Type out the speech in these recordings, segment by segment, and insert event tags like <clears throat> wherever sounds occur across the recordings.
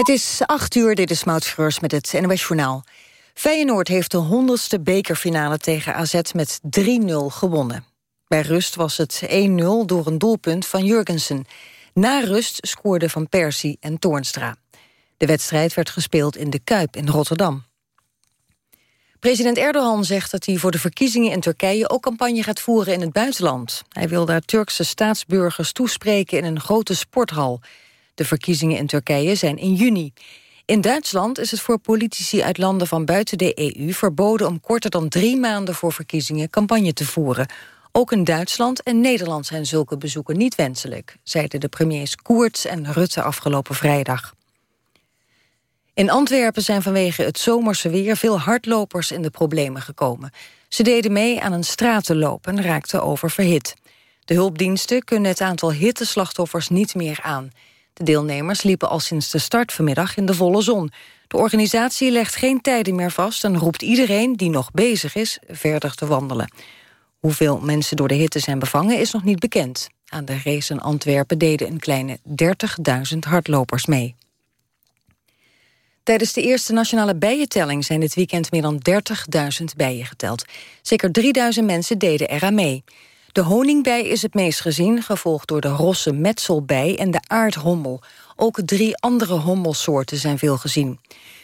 Het is acht uur, dit is Maud met het NOS Journaal. Feyenoord heeft de honderdste bekerfinale tegen AZ met 3-0 gewonnen. Bij rust was het 1-0 door een doelpunt van Jurgensen. Na rust scoorden Van Persie en Toornstra. De wedstrijd werd gespeeld in de Kuip in Rotterdam. President Erdogan zegt dat hij voor de verkiezingen in Turkije... ook campagne gaat voeren in het buitenland. Hij wil daar Turkse staatsburgers toespreken in een grote sporthal. De verkiezingen in Turkije zijn in juni. In Duitsland is het voor politici uit landen van buiten de EU... verboden om korter dan drie maanden voor verkiezingen campagne te voeren. Ook in Duitsland en Nederland zijn zulke bezoeken niet wenselijk... zeiden de premiers Koerts en Rutte afgelopen vrijdag. In Antwerpen zijn vanwege het zomerse weer veel hardlopers in de problemen gekomen. Ze deden mee aan een stratenloop en raakten oververhit. De hulpdiensten kunnen het aantal hitteslachtoffers niet meer aan. De deelnemers liepen al sinds de start vanmiddag in de volle zon. De organisatie legt geen tijden meer vast en roept iedereen die nog bezig is verder te wandelen. Hoeveel mensen door de hitte zijn bevangen is nog niet bekend. Aan de race in Antwerpen deden een kleine 30.000 hardlopers mee. Tijdens de eerste nationale bijentelling zijn dit weekend meer dan 30.000 bijen geteld. Zeker 3.000 mensen deden eraan mee. De honingbij is het meest gezien, gevolgd door de rosse metselbij en de aardhommel. Ook drie andere hommelsoorten zijn veel gezien.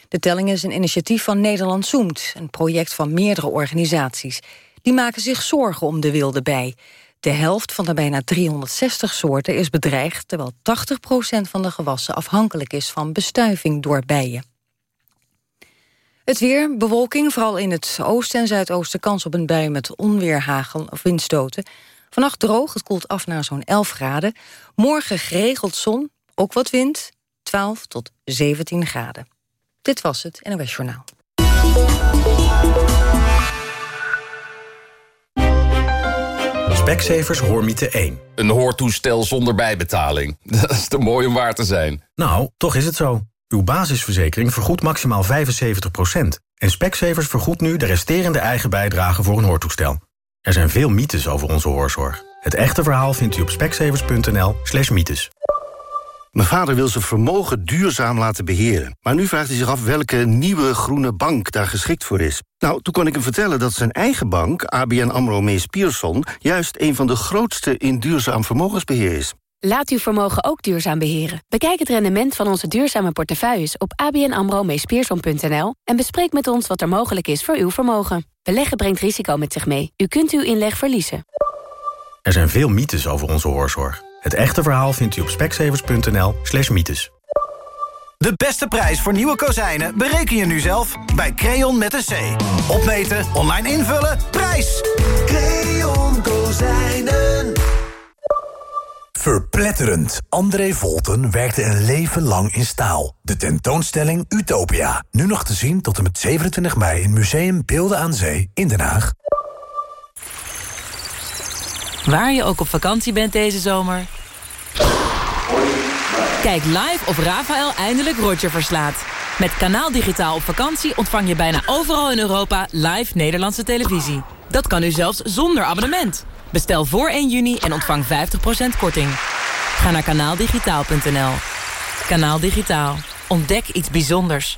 De telling is een initiatief van Nederland Zoemt, een project van meerdere organisaties. Die maken zich zorgen om de wilde bij. De helft van de bijna 360 soorten is bedreigd... terwijl 80% van de gewassen afhankelijk is van bestuiving door bijen. Het weer, bewolking, vooral in het oosten en zuidoosten... kans op een bui met onweer, hagel of windstoten. Vannacht droog, het koelt af naar zo'n 11 graden. Morgen geregeld zon, ook wat wind, 12 tot 17 graden. Dit was het NOS Journaal. Specsavers Hoormiete 1. Een hoortoestel zonder bijbetaling. <laughs> Dat is te mooi om waar te zijn. Nou, toch is het zo. Uw basisverzekering vergoedt maximaal 75%. En Specsavers vergoedt nu de resterende eigen bijdrage voor een hoortoestel. Er zijn veel mythes over onze hoorzorg. Het echte verhaal vindt u op specsavers.nl slash mythes. Mijn vader wil zijn vermogen duurzaam laten beheren. Maar nu vraagt hij zich af welke nieuwe groene bank daar geschikt voor is. Nou, toen kon ik hem vertellen dat zijn eigen bank, ABN AMRO Mees Pierson... juist een van de grootste in duurzaam vermogensbeheer is. Laat uw vermogen ook duurzaam beheren. Bekijk het rendement van onze duurzame portefeuilles op abnamro en bespreek met ons wat er mogelijk is voor uw vermogen. Beleggen brengt risico met zich mee. U kunt uw inleg verliezen. Er zijn veel mythes over onze hoorzorg. Het echte verhaal vindt u op speksevers.nl slash mythes. De beste prijs voor nieuwe kozijnen bereken je nu zelf bij Creon met een C. Opmeten, online invullen, prijs! Creon Kozijnen. Verpletterend. André Volten werkte een leven lang in staal. De tentoonstelling Utopia. Nu nog te zien tot en met 27 mei in Museum Beelden aan Zee in Den Haag. Waar je ook op vakantie bent deze zomer. Kijk live of Rafael eindelijk Roger verslaat. Met Kanaal Digitaal op vakantie ontvang je bijna overal in Europa live Nederlandse televisie. Dat kan u zelfs zonder abonnement. Bestel voor 1 juni en ontvang 50% korting. Ga naar kanaaldigitaal.nl. Kanaal Digitaal. Ontdek iets bijzonders.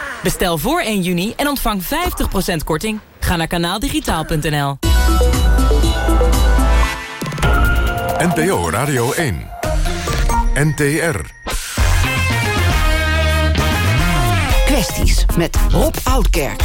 Bestel voor 1 juni en ontvang 50% korting. Ga naar kanaaldigitaal.nl. NPO Radio 1. NTR. Kwesties met Rob Oudkerk.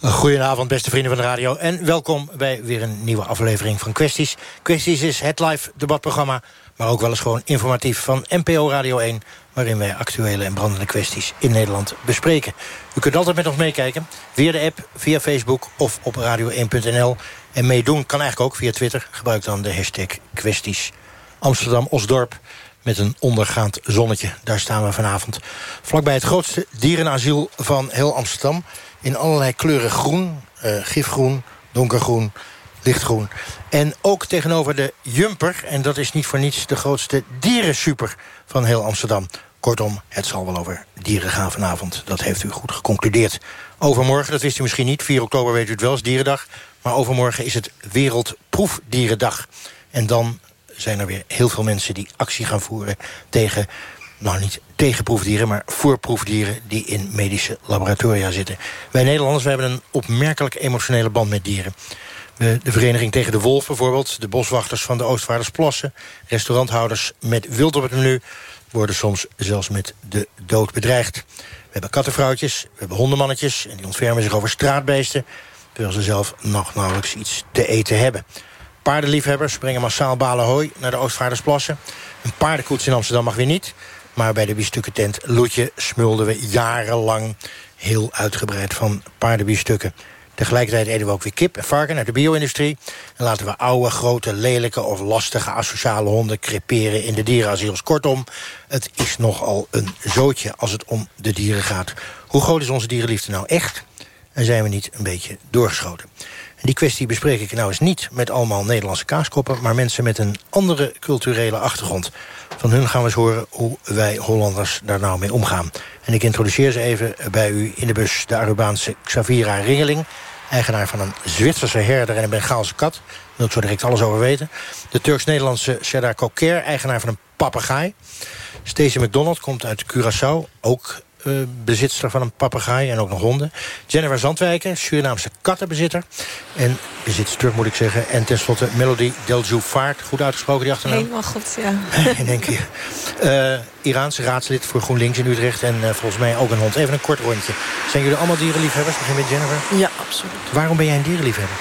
Goedenavond, beste vrienden van de radio. En welkom bij weer een nieuwe aflevering van Kwesties. Kwesties is het live debatprogramma, maar ook wel eens gewoon informatief van NPO Radio 1... waarin wij actuele en brandende kwesties in Nederland bespreken. U kunt altijd met ons meekijken, via de app, via Facebook of op radio1.nl. En meedoen kan eigenlijk ook via Twitter. Gebruik dan de hashtag kwesties. Amsterdam-Osdorp met een ondergaand zonnetje. Daar staan we vanavond. Vlakbij het grootste dierenasiel van heel Amsterdam. In allerlei kleuren groen, uh, gifgroen, donkergroen, lichtgroen. En ook tegenover de Jumper, en dat is niet voor niets... de grootste dierensuper van heel Amsterdam. Kortom, het zal wel over dieren gaan vanavond. Dat heeft u goed geconcludeerd. Overmorgen, dat wist u misschien niet, 4 oktober weet u het wel, is dierendag. Maar overmorgen is het Wereldproefdierendag. En dan zijn er weer heel veel mensen die actie gaan voeren... tegen, nou niet tegen proefdieren, maar voor proefdieren... die in medische laboratoria zitten. Wij Nederlanders wij hebben een opmerkelijk emotionele band met dieren. De Vereniging tegen de Wolf bijvoorbeeld... de boswachters van de Oostvaardersplassen... restauranthouders met wild op het menu... worden soms zelfs met de dood bedreigd. We hebben kattenvrouwtjes, we hebben hondenmannetjes... en die ontfermen zich over straatbeesten... terwijl ze zelf nog nauwelijks iets te eten hebben. Paardenliefhebbers brengen massaal balen hooi naar de Oostvaardersplassen. Een paardenkoets in Amsterdam mag weer niet... maar bij de biefstukkentent Loetje smulden we jarenlang... heel uitgebreid van paardenbiefstukken. Tegelijkertijd eten we ook weer kip en varken uit de bio-industrie. En laten we oude, grote, lelijke of lastige asociale honden creperen in de dierenasiels. Kortom, het is nogal een zootje als het om de dieren gaat. Hoe groot is onze dierenliefde nou echt? En zijn we niet een beetje doorgeschoten? En die kwestie bespreek ik nou eens niet met allemaal Nederlandse kaaskoppen... maar mensen met een andere culturele achtergrond. Van hun gaan we eens horen hoe wij Hollanders daar nou mee omgaan. En ik introduceer ze even bij u in de bus... de Arubaanse Xavira Ringeling eigenaar van een Zwitserse herder en een Bengaalse kat. Daar wil ik zo direct alles over weten. De Turks-Nederlandse Serdar Koker, eigenaar van een papegaai. Stacey McDonald komt uit Curaçao, ook uh, bezitster van een papegaai en ook nog honden. Jennifer Zandwijken, Surinaamse kattenbezitter. En bezitster moet ik zeggen. En tenslotte Melody Deljouffaert. Goed uitgesproken die achternaam? Helemaal goed, ja. in één keer. Uh, Iraanse raadslid voor GroenLinks in Utrecht. En uh, volgens mij ook een hond. Even een kort rondje. Zijn jullie allemaal dierenliefhebbers? Begin met Jennifer. Ja, absoluut. Waarom ben jij een dierenliefhebber?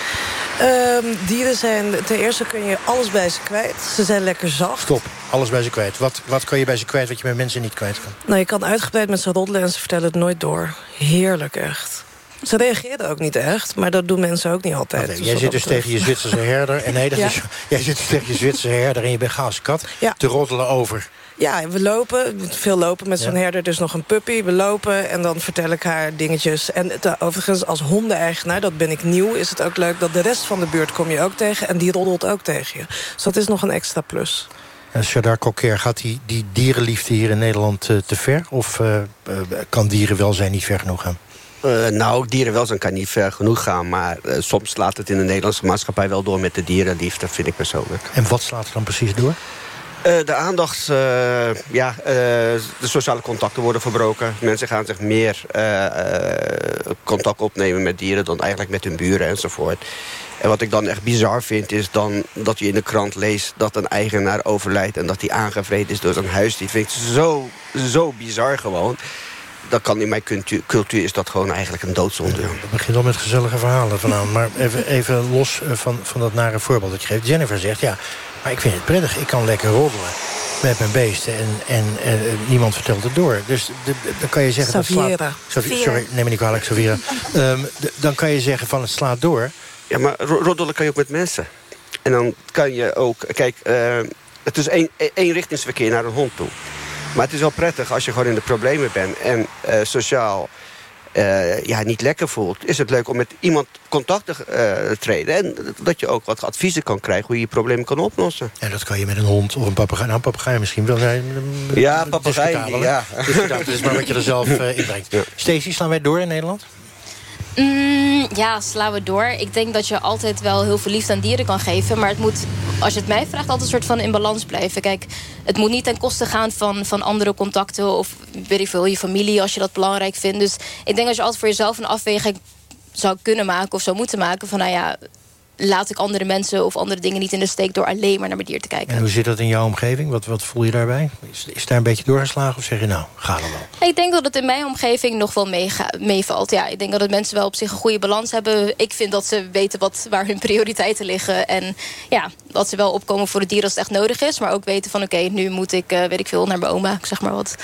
Um, dieren zijn, ten eerste kun je alles bij ze kwijt. Ze zijn lekker zacht. Stop, alles bij ze kwijt. Wat, wat kan je bij ze kwijt wat je met mensen niet kwijt kan? Nou, je kan uitgebreid met ze roddelen en ze vertellen het nooit door. Heerlijk, echt. Ze reageren ook niet echt, maar dat doen mensen ook niet altijd. Okay, dus jij zit dus tegen je Zwitserse herder... En nee, dat <laughs> is, jij zit dus tegen je Zwitserse herder en je Bengaalse kat... Ja. te roddelen over ja, we lopen. Veel lopen met zo'n herder. Dus nog een puppy. We lopen en dan vertel ik haar dingetjes. En overigens, als hondeneigenaar, dat ben ik nieuw... is het ook leuk dat de rest van de buurt kom je ook tegen... en die roddelt ook tegen je. Dus dat is nog een extra plus. En Shadar Koker, gaat die, die dierenliefde hier in Nederland uh, te ver? Of uh, kan dierenwelzijn niet ver genoeg gaan? Uh, nou, dierenwelzijn kan niet ver genoeg gaan. Maar uh, soms slaat het in de Nederlandse maatschappij wel door met de dierenliefde, vind ik persoonlijk. En wat slaat er dan precies door? Uh, de aandacht, uh, ja, uh, de sociale contacten worden verbroken. Mensen gaan zich meer contact opnemen met dieren... dan eigenlijk met hun buren enzovoort. En wat ik dan echt bizar vind, is dan dat je in de krant leest... dat een eigenaar overlijdt en dat hij aangevreden is door zijn huis. Die vind ik zo, zo bizar gewoon dat kan in mijn cultuur, cultuur is dat gewoon eigenlijk een doodzonde. Ja, dat begint al met gezellige verhalen vanavond. Maar even, even los van, van dat nare voorbeeld dat je geeft. Jennifer zegt, ja, maar ik vind het prettig. Ik kan lekker roddelen met mijn beesten en, en, en niemand vertelt het door. Dus dan kan je zeggen... Saviera. Dat slaat, sorry, neem me niet kwalijk, Savira. um, <laughs> dan kan je zeggen van het slaat door. Ja, maar roddelen kan je ook met mensen. En dan kan je ook... Kijk, uh, het is één, één richtingsverkeer naar een hond toe. Maar het is wel prettig als je gewoon in de problemen bent... en uh, sociaal uh, ja, niet lekker voelt... is het leuk om met iemand contact te uh, treden. En dat je ook wat adviezen kan krijgen hoe je je problemen kan oplossen. En dat kan je met een hond of een papegaai. Nou, een papegaai misschien wel. Nee, ja, papegaai, ja. Dat is maar wat je er zelf uh, inbrengt. Ja. Stacey, slaan wij door in Nederland? Mm, ja, slaan we door. Ik denk dat je altijd wel heel veel liefde aan dieren kan geven. Maar het moet, als je het mij vraagt, altijd een soort van in balans blijven. Kijk, het moet niet ten koste gaan van, van andere contacten... of weet ik veel, je familie, als je dat belangrijk vindt. Dus ik denk dat je altijd voor jezelf een afweging zou kunnen maken... of zou moeten maken van, nou ja, laat ik andere mensen of andere dingen niet in de steek... door alleen maar naar mijn dier te kijken. En hoe zit dat in jouw omgeving? Wat, wat voel je daarbij? Is, is daar een beetje doorgeslagen of zeg je nou, ga er wel? Ik denk dat het in mijn omgeving nog wel meevalt. Ja, ik denk dat het mensen wel op zich een goede balans hebben. Ik vind dat ze weten wat, waar hun prioriteiten liggen. En ja, dat ze wel opkomen voor het dier als het echt nodig is. Maar ook weten van oké, nu moet ik, uh, weet ik veel, naar mijn oma. zeg maar wat.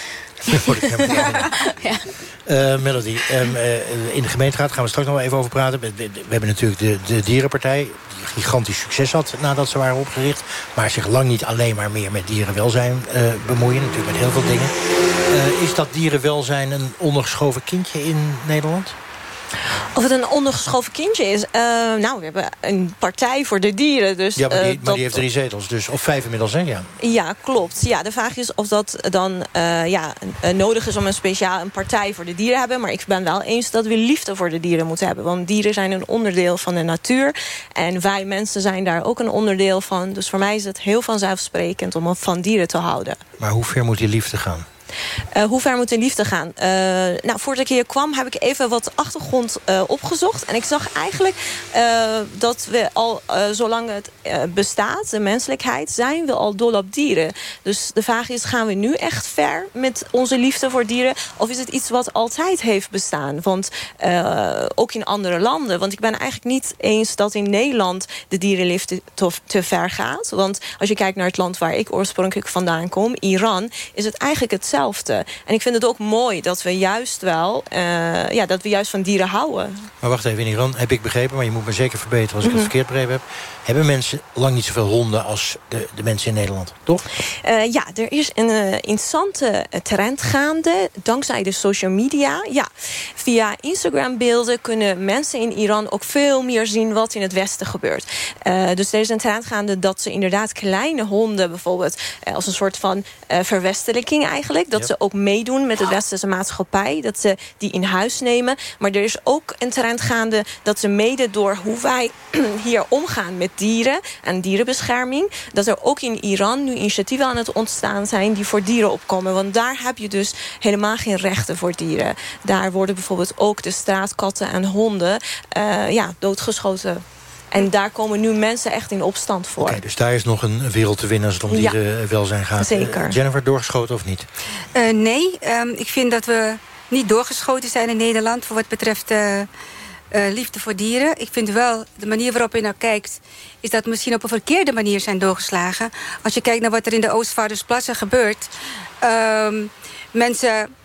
ja. Uh, <laughs> Melody, um, uh, in de gemeenteraad gaan we straks nog wel even over praten. We, we, hebben natuurlijk de, de dierenpartij. Die gigantisch succes had nadat ze waren opgericht. Maar zich lang niet alleen maar meer met dierenwelzijn uh, bemoeien. Natuurlijk met heel veel dingen. Uh, is dat dierenwelzijn een ondergeschoven kindje in Nederland? Of het een ondergeschoven kindje is? Uh, nou, we hebben een partij voor de dieren. Dus, ja, maar die, uh, maar die heeft drie zetels, dus, of vijf inmiddels, hè? Ja, ja klopt. Ja, de vraag is of dat dan uh, ja, nodig is om een speciaal een partij voor de dieren te hebben. Maar ik ben wel eens dat we liefde voor de dieren moeten hebben. Want dieren zijn een onderdeel van de natuur. En wij mensen zijn daar ook een onderdeel van. Dus voor mij is het heel vanzelfsprekend om van dieren te houden. Maar hoe ver moet die liefde gaan? Uh, hoe ver moet de liefde gaan? Uh, nou, voordat ik hier kwam heb ik even wat achtergrond uh, opgezocht. En ik zag eigenlijk dat we al, zolang het bestaat, de menselijkheid... zijn we al dol op dieren. Dus de vraag is, gaan we nu echt ver met onze liefde voor dieren? Of is het iets wat altijd heeft bestaan? Want ook in andere landen. Want ik ben eigenlijk niet eens dat in Nederland... de dierenliefde te, te ver gaat. Want als je kijkt naar het land waar ik oorspronkelijk vandaan kom... Iran, is het eigenlijk hetzelfde. En ik vind het ook mooi dat we juist wel uh, ja, dat we juist van dieren houden. Maar wacht even, in Iran heb ik begrepen, maar je moet me zeker verbeteren als ik mm -hmm. het verkeerd begrepen heb. Hebben mensen lang niet zoveel honden als de, de mensen in Nederland, toch? Uh, ja, er is een uh, interessante trend gaande, dankzij de social media. Ja, via Instagram beelden kunnen mensen in Iran ook veel meer zien wat in het Westen gebeurt. dus er is een trend gaande dat ze inderdaad kleine honden bijvoorbeeld als een soort van verwestelijking eigenlijk dat ze ook meedoen met de westerse maatschappij. Dat ze die in huis nemen. Maar er is ook een trend gaande dat ze mede door hoe wij <clears throat> hier omgaan met dieren en dierenbescherming. Dat er ook in Iran nu initiatieven aan het ontstaan zijn die voor dieren opkomen. Want daar heb je dus helemaal geen rechten voor dieren. Daar worden bijvoorbeeld ook de straatkatten en honden uh, ja, doodgeschoten. En daar komen nu mensen echt in opstand voor. Oké, okay, dus daar is nog een wereld te winnen als het om dierenwelzijn gaat. Zeker. Uh, Jennifer, doorgeschoten of niet? Uh, nee, um, ik vind dat we niet doorgeschoten zijn in Nederland... voor wat betreft uh, liefde voor dieren. Ik vind wel, de manier waarop je nou kijkt... is dat misschien op een verkeerde manier zijn doorgeslagen. Als je kijkt naar wat er in de Oostvaardersplassen gebeurt... Um, mensen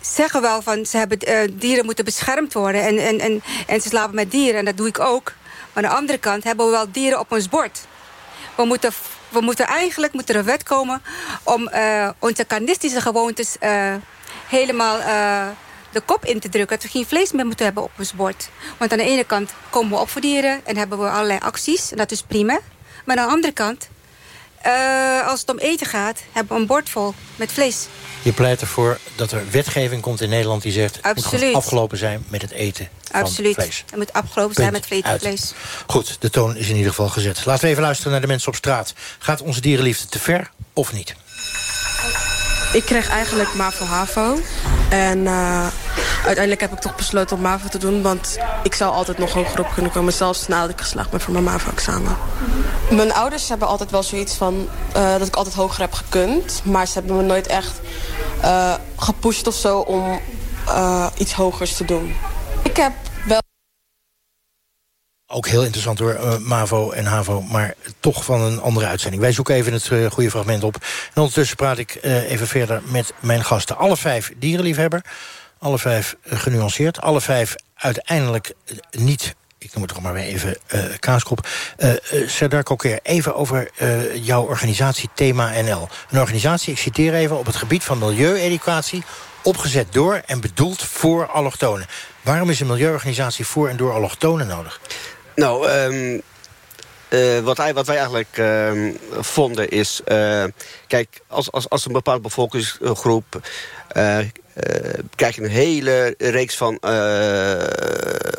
zeggen wel van ze hebben, dieren moeten beschermd worden... En, en, en, en ze slapen met dieren, en dat doe ik ook... Maar aan de andere kant hebben we wel dieren op ons bord. We moeten, we moeten eigenlijk moet er een wet komen om uh, onze carnistische gewoontes helemaal de kop in te drukken. Dat we geen vlees meer moeten hebben op ons bord. Want aan de ene kant komen we op voor dieren en hebben we allerlei acties. En dat is prima. Maar aan de andere kant, als het om eten gaat, hebben we een bord vol met vlees. Je pleit ervoor dat er wetgeving komt in Nederland die zegt... het moet afgelopen zijn met het eten Absoluut. van vlees. Het moet afgelopen zijn met vlees. Goed, de toon is in ieder geval gezet. Laten we even luisteren naar de mensen op straat. Gaat onze dierenliefde te ver of niet? Ik kreeg eigenlijk MAVO-HAVO. En uh, uiteindelijk heb ik toch besloten om MAVO te doen. Want ik zou altijd nog hoger op kunnen komen. Zelfs nadat ik geslaagd ben voor mijn MAVO-examen. Mijn ouders hebben altijd wel zoiets van... Uh, dat ik altijd hoger heb gekund. Maar ze hebben me nooit echt uh, gepusht of zo om iets hogers te doen. Ik heb wel... Ook heel interessant hoor, uh, MAVO en HAVO, maar toch van een andere uitzending. Wij zoeken even het uh, goede fragment op. En ondertussen praat ik uh, even verder met mijn gasten. Alle vijf dierenliefhebber, alle vijf genuanceerd... alle vijf uiteindelijk niet ik noem het toch maar weer even uh, Kaaskop. Uh, Serdar Koker, even over jouw organisatie Thema NL. Een organisatie, ik citeer even, op het gebied van milieueducatie... opgezet door en bedoeld voor allochtonen. Waarom is een milieuorganisatie voor en door allochtonen nodig? Nou, uh, wat, wij, wat wij eigenlijk uh, vonden is... Kijk, als, als, als een bepaalde bevolkingsgroep... krijg je een hele reeks van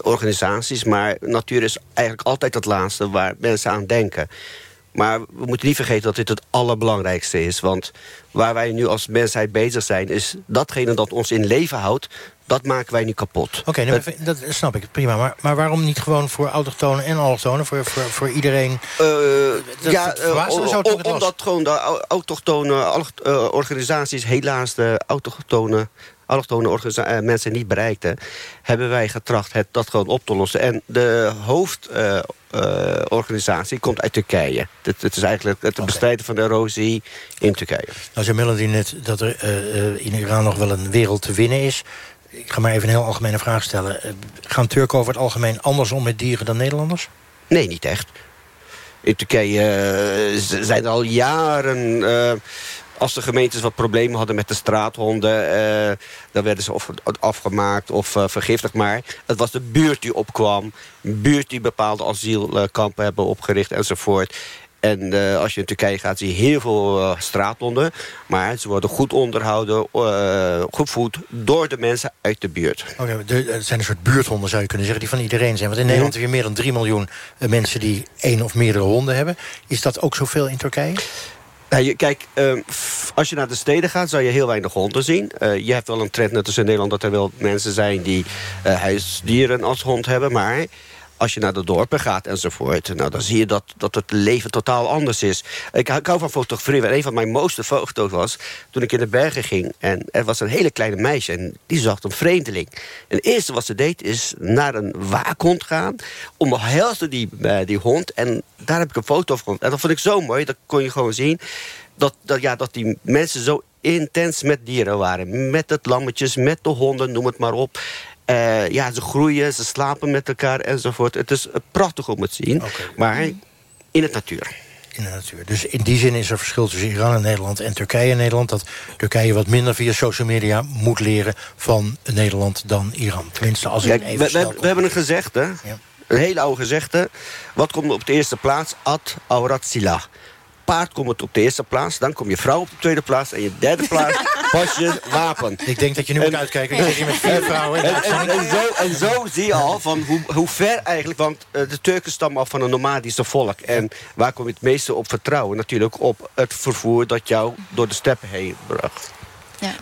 organisaties... maar natuur is eigenlijk altijd het laatste waar mensen aan denken. Maar we moeten niet vergeten dat dit het allerbelangrijkste is. Want waar wij nu als mensheid bezig zijn... is datgene dat ons in leven houdt dat maken wij nu kapot. Oké, okay, nou, dat snap ik, prima. Maar, maar waarom niet gewoon voor autochtonen en allochtonen? Voor, voor, voor iedereen? Uh, dat, ja, uh, omdat gewoon de autochtone uh, organisaties... helaas de autochtone allochtone uh, mensen niet bereikten... hebben wij getracht het, dat gewoon op te lossen. En de hoofdorganisatie uh, komt uit Turkije. Het, het is eigenlijk het okay. bestrijden van de erosie in Turkije. Nou zei Melody net dat er in Iran nog wel een wereld te winnen is ik ga maar even een heel algemene vraag stellen. Gaan Turken over het algemeen anders om met dieren dan Nederlanders? Nee, niet echt. In Turkije eh, zijn er al jaren... als de gemeentes wat problemen hadden met de straathonden... eh, dan werden ze of afgemaakt of eh, vergiftigd. Maar het was de buurt die opkwam. Een buurt die bepaalde asielkampen hebben opgericht enzovoort. En eh, als je in Turkije gaat, zie je heel veel straathonden. Maar ze worden goed onderhouden, eh gevoed door de mensen uit de buurt. Oké, de- het zijn een soort buurthonden, zou je kunnen zeggen, die van iedereen zijn. Want in Nederland heb je meer dan 3 miljoen mensen... die één of meerdere honden hebben. Is dat ook zoveel in Turkije? Nou, kijk, ehm, als je naar de steden gaat, zou je heel weinig honden zien. Eh, je hebt wel een trend, net als in Nederland... dat er wel mensen zijn die eh, huisdieren als hond hebben. Maar als je naar de dorpen gaat enzovoort... Nou, dan zie je dat, dat het leven totaal anders is. Ik, ik hou van fotografie. En een van mijn mooiste foto's was toen ik in de bergen ging. En er was een hele kleine meisje en die zag een vreemdeling. En het eerste wat ze deed is naar een waakhond gaan... omhelsde die, eh, die hond en daar heb ik een foto van. En dat vond ik zo mooi, dat kon je gewoon zien... dat, dat, ja, dat die mensen zo intens met dieren waren. Met het lammetjes, met de honden, noem het maar op. Eh, ja, ze groeien, ze slapen met elkaar enzovoort. Het is eh, prachtig om het te zien, maar in het natuur. In de natuur. Dus in die zin is er verschil tussen Iran en Nederland en Turkije en Nederland. Dat Turkije wat minder via social media moet leren van Nederland dan Iran. Tenminste, als ik even we, we, hebben een gezegde, een hele oude gezegde. Wat komt op de eerste plaats? Ad aurat sila. Paard komt op de eerste plaats, dan komt je vrouw op de tweede plaats... en je derde plaats <laughs> pas je wapen. Ik denk dat je nu moet uitkijken. Ik zit hier met vier vrouwen. En, en, en zo, en zo zie je al van hoe, hoe ver eigenlijk... want eh, de Turken stammen af van een nomadische volk. En waar kom je het meeste op vertrouwen? Natuurlijk op het vervoer dat jou door de steppen heen bracht.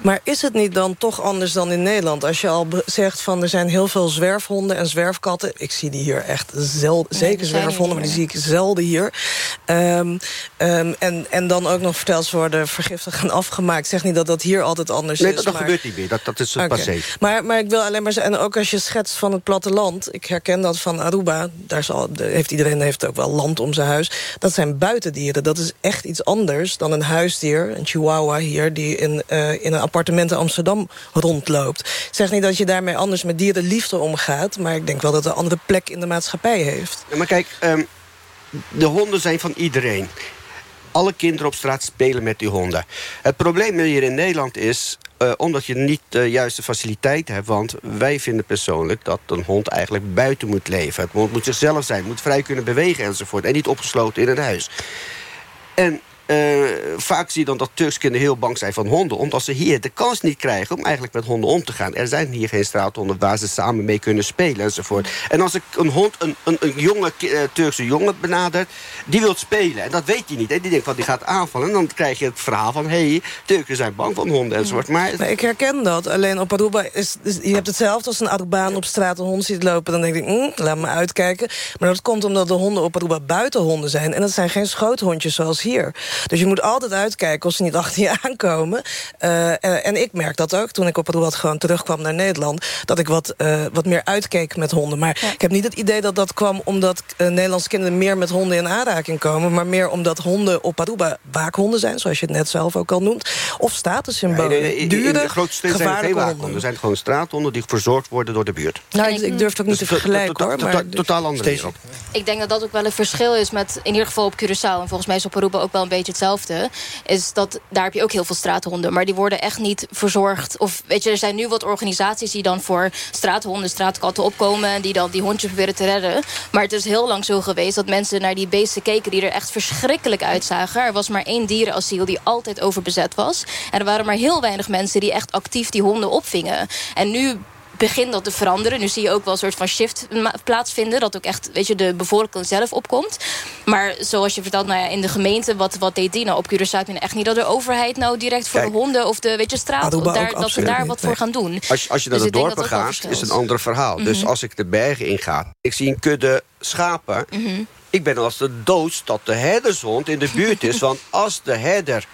Maar is het niet dan toch anders dan in Nederland? Als je al zegt van er zijn heel veel zwerfhonden en zwerfkatten. Ik zie die hier echt zelden. zeker zwerfhonden, maar die zie ik zelden hier. Ehm, ehm, en, en dan ook nog verteld ze worden vergiftigd en afgemaakt. Ik zeg niet dat dat hier altijd anders Nee, is. dat, dat maar... gebeurt niet meer. Dat, dat is het Oké. passé. Maar, maar ik wil alleen maar zeggen, en ook als je schetst van het platteland... ik herken dat van Aruba, daar zal, heeft iedereen heeft ook wel land om zijn huis... dat zijn buitendieren, dat is echt iets anders dan een huisdier... een chihuahua hier, die in, eh, in een appartement in Amsterdam rondloopt. Ik zeg niet dat je daarmee anders met dierenliefde omgaat... maar ik denk wel dat het een andere plek in de maatschappij heeft. Ja, maar kijk, ehm, de honden zijn van iedereen. Alle kinderen op straat spelen met die honden. Het probleem hier in Nederland is... eh, omdat je niet de juiste faciliteiten hebt... want wij vinden persoonlijk dat een hond eigenlijk buiten moet leven. Het hond moet zichzelf zijn, moet vrij kunnen bewegen enzovoort... en niet opgesloten in een huis. En eh, vaak zie je dan dat Turks kinderen heel bang zijn van honden... omdat ze hier de kans niet krijgen om eigenlijk met honden om te gaan. Er zijn hier geen straathonden waar ze samen mee kunnen spelen enzovoort. En als ik een hond, een, een, een jonge eh, Turkse jongen benadert... die wil spelen en dat weet hij niet. Hè. Die denkt van die gaat aanvallen. En dan krijg je het verhaal van... hé, hey, Turken zijn bang van honden enzovoort. Maar Maar ik herken dat. Alleen op Aruba is, is je hebt hetzelfde als een Arubaan op straat een hond ziet lopen. Dan denk ik, mm, laat me uitkijken. Maar dat komt omdat de honden op Aruba buitenhonden zijn. En dat zijn geen schoothondjes zoals hier. Dus je moet altijd uitkijken of ze niet achter je aankomen. Eh, eh, en ik merk dat ook toen ik op Aruba gewoon terugkwam naar Nederland. Dat ik wat, eh, wat meer uitkeek met honden. Maar ik heb niet het idee dat dat kwam omdat Nederlandse kinderen meer met honden in aanraking komen. Maar meer omdat honden op Aruba waakhonden zijn. Zoals je het net zelf ook al noemt. Of statussymbolen. Nee, nee, nee, in- in Dure, de grote steden zijn er geen gevaarlijke waakhonden. Er zijn gewoon straathonden die verzorgd worden door de buurt. Nou, ik, ik durf het ook niet te Dus to- vergelijken, hoor. Maar to- Totaal wereld. Ik denk dat dat ook wel een verschil is met, in ieder geval op Curaçao... en volgens mij is op Aruba ook wel een beetje hetzelfde... is dat daar heb je ook heel veel straathonden... maar die worden echt niet verzorgd. Of weet je, er zijn nu wat organisaties die dan voor straathonden, straatkatten opkomen... en die dan die hondjes proberen te redden. Maar het is heel lang zo geweest dat mensen naar die beesten keken... die er echt verschrikkelijk uitzagen. Er was maar één dierenasiel die altijd overbezet was. En er waren maar heel weinig mensen die echt actief die honden opvingen. En nu begint dat te veranderen. Nu zie je ook wel een soort van shift plaatsvinden. Dat ook echt weet je, de bevolking zelf opkomt. Maar zoals je vertelt, nou ja, in de gemeente, wat, wat deed die nou op Curaçao? Ik echt niet dat de overheid nou direct voor Kijk. de honden of de weet je, straat, ook daar, dat ze daar wat voor gaan doen. Als, je- als je naar Dus de ik denk dorpen gaat, is een ander verhaal. Dus Mhm. als ik de bergen inga, ik zie een kudde schapen... Mhm. ik ben als de dood dat de herdershond in de buurt is. <laughs> want als de herder